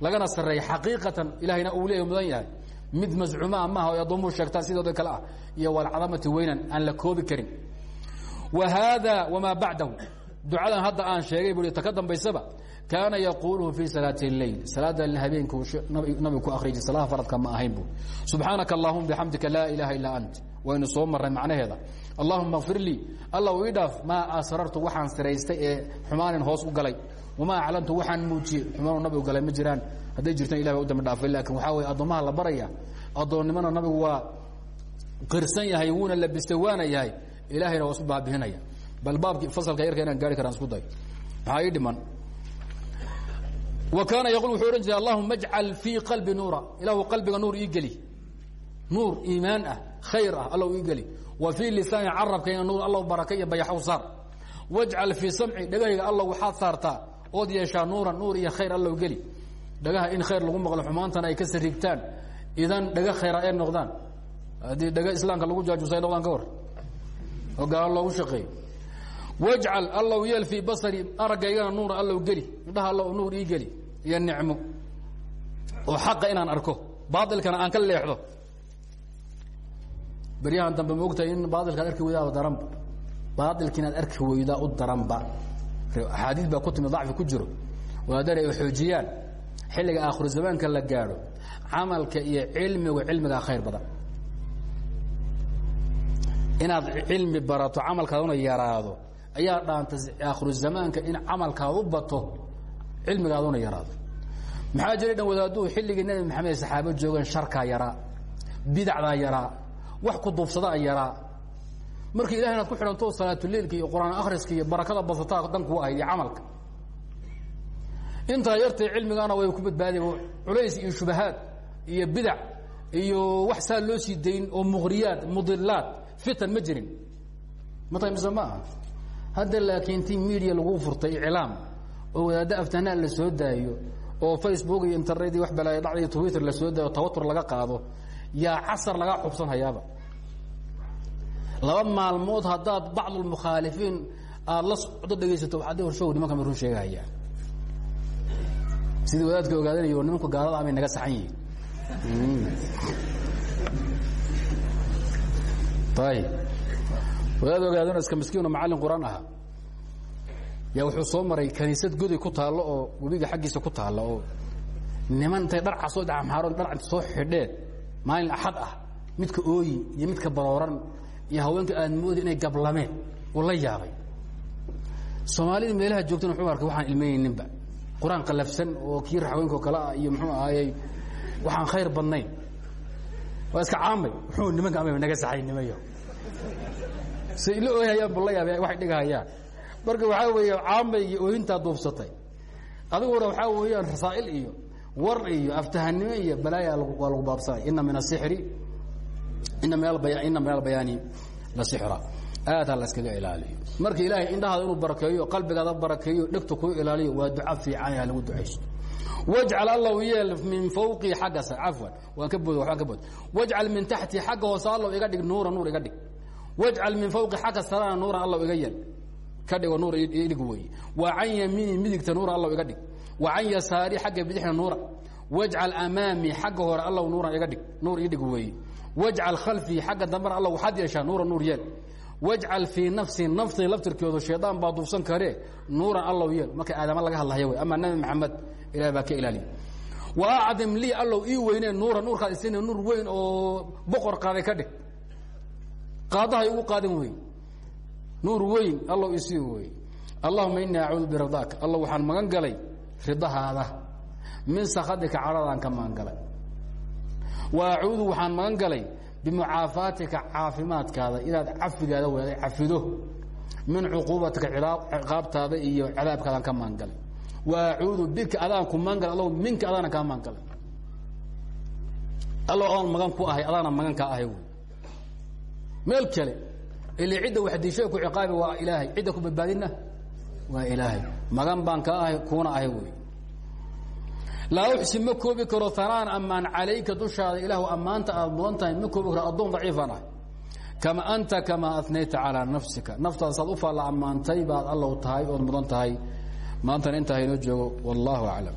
lagana sareeya xaqiiqatan ilahayna uu leeya mudan yahay. Mid mascuumaa maaha o addoomuhu sheegtaan sidooda kale ah. Iyo walcadamati weynan aan la koobi karin. Wa haada wamaa bacdahu. Ducadan hadda aan sheegay bui ta ka dambaysaba kaana yaquuluhu fii salaati اleyl salaada habeenku nabigu ku akhriji salaha faradka ma ahayn bu subxaanaka allahuma bixamdika laa ilaha ilaa ant. Waynu soo marray macnaheeda allahuma kfir lii alla ii dhaaf maa asrartu waxaan siraystay ee xumaanin hoos u galay. Wamaa aclantu waxaan muujiyey. Xumaanu nabigu galay ma jiraan. Hadday jirtaan ilah ba u dambi dhaafay laakin waxaa weye addoommaha la baraya. Addoonnimona nabigu waa qirsan yahay wuuna labistay waana yahay. Ilahayna waa isu baabihinaya bal baabkii fasalka yarka inaan gaari karaan isku day maxaa ii dhiman? Wa kaana yaqul wuxuu odhan jiray allahuma ajcal fii qalbi nuura. Ilahu qalbiga nuur ii geli. Nuur iimaan ah khayr ah allow ii geli wa fii lisaani carabkayna nuur allow baraka iyo bayaxow saar. Wajcal fii samci dhegahayga allow waxaad saartaa ood yeeshaa nuuran nuur iyo khayr allow geli. Dhagaha in khayr lagu maqlo xumaantana ay ka sarigtaan idan dhaga khayra ay noqdaan. Haddii dhaga islaamka lagu jaajusa ay noqdaan ka war. Oo gaalo loogu shaqeeyo wajcal allow yeel fii basari aragaygana nuura allow geli. Indhaha allow nuur ii geli. Iyo nicmo. Oo xaqa inaan arko. Baailkana aan ka leexdo beryahan dambe ma ogtahay in baailkaad arki weydaa daranba baailka inaad arki weydaa u daranba axaadiis baa ku timi dacfi ku jiro. Wadaadana ay xoojiyaan. Xilliga aakhiru zamaanka la gaadho camalka iyo cilmigu cilmigaa khayr badan. Inaad cilmi barato camalkaaduna yaraado ayaa dhaanta aakhiru zamaanka in camalkaad u bato cilmigaaduna yaraado. Maxaa jiray dhan wadaaduu xilligii nebi maxamed saxaabo joogeen sharkaa yaraa bidacdaa yaraa wax ku duubsadaa yaraa. Markii ilahay inaad ku xidhanto salaatuleilka iyo qur'aan akhriska iyo barakada basataa dan kuu ahayd iyo camalka. Intaa yartay cilmigaana way ku badbaadeen culays iyo shubahaad iyo bidac iyo wax saa loo sii dayn oo muqriyaad mudilaad fitan ma jirin. Matay mise ma aha? Hadda laakiin ti media lagu furtay iclaam oo wadaaddo aftahnaan la soo daayo oo facebook iyo internet iyo wax balaayo dhacda iyo twitter la soo daayo tawatur laga qaado yaa casar laga xubsan hayaaba laba maalmood haddaad bacdulmukhaalifiin aada la socdo dhegaysato waxaad horshow nimanka ma run sheegahaya sidii wadaadka ogaadanayo nimanku gaalada amay naga saxan yihiin. Ayib wadaad ogaadana iska miskiino macallin qur'aan aha. Yaa wuxuu soo maray kaniisad goday ku taallo oo webiga xaggiisa ku taalla oo niman intay dhar casoo dhamxaaroon dhar soo xidheen maalin axad ah midka ooyi iyo midka barooran iyo haweenka aad moodi inay gablameen uu la yaabay. Soomaalida meelaha joogtana wuxuu arkay waxaan ilmeynayninba qur'aan qalafsan oo kii raxweynkao kale ah iyo muxuu ahaayey waxaan khayr badnayn. Waa iska caamay. Muxuu nimanka ama naga saxay nimayo. Say ila ooyhayaan bu la yaabay waxay dhigahayaan marka waxaa weeye caamay iyo ooyintaa duubsatay. Adiguna waxaa weeyaan rasaa'il iyo war iyo aftahanimo iyo balaaya waa lagu baabsanay ina min asixri ina ina min albayaani la sixra. Aad ha la iskaga ilaaliyo. Marka ilaahay indhahaada inuu barakeeyo qalbigaada barakeeyo dhegta kuu ilaaliyo waa duca fiican ha lagu ducaysto. Wajcal allow yeel min fawqii xagga cafwan waan ka bood waxbaan ka bood. Wajcal min taxtii xagga hoose allow iga dhig nuura nuur iga dhig. Wajcal min fawqi xagga sarena nuuran allow iga yeel. Ka dhigo nuur idhig weeye wa can yamiini midigta nuuran allow iga dhig can yasaari xagga bidixna nuura. Wajcal amaamii xagga hore allow nuuran iga dhig. Nuur ii dhig weeye wajcal khalfii xagga dambena allow waxaad yeeshaa nuura nuur yeel. Wajcal fii nafsi naftii laftirkeedu shaydaan baa duubsan karee nuuran allow yeel. Marka aadama laga hadlahaya wey ama nabi maxamed ilahi baa ka ilaaliya. Wa acdim lii allow ii weynee nuura nuurkaad isina nuur weyn oo boqor qaaday ka dhig. Qaadaha igu qaadan wey nuur weyn allow isii wey allahuma inii acuudu biridaak allow waxaan magan galay ridahaada min sakadika cadhadaan ka magan galay wa acuudu waxaan magan galay bimucaafaatika caafimaadkaada inaad cafigaada wada cafido. Min cuquubatika ciqaabtaada iyo cadaabkaadaan ka magan galay wa acuudu bika adaan ku magan galay allow minka adaana kaa magan galay allow adaan magan ku ahay adaana magan kaa ahay wy meel kale ile cidda waxdiisho ku ciqaabi waa ilaahay cidda ku badbaadina waa ilaahay magan baan ka ahay kuuna ahay wy laa uxsin ma koobi karo anaan ammaan calayka dushaada ilaahu ammaanta aad mudan tahay karo addoon daciifaan ah kama anta kamaa anayta calaa nafsika. Naftaada saad ufaalla ammaantay baad allow tahay ood mudan tahay. Maantana intaa joogo wallaahu aclam.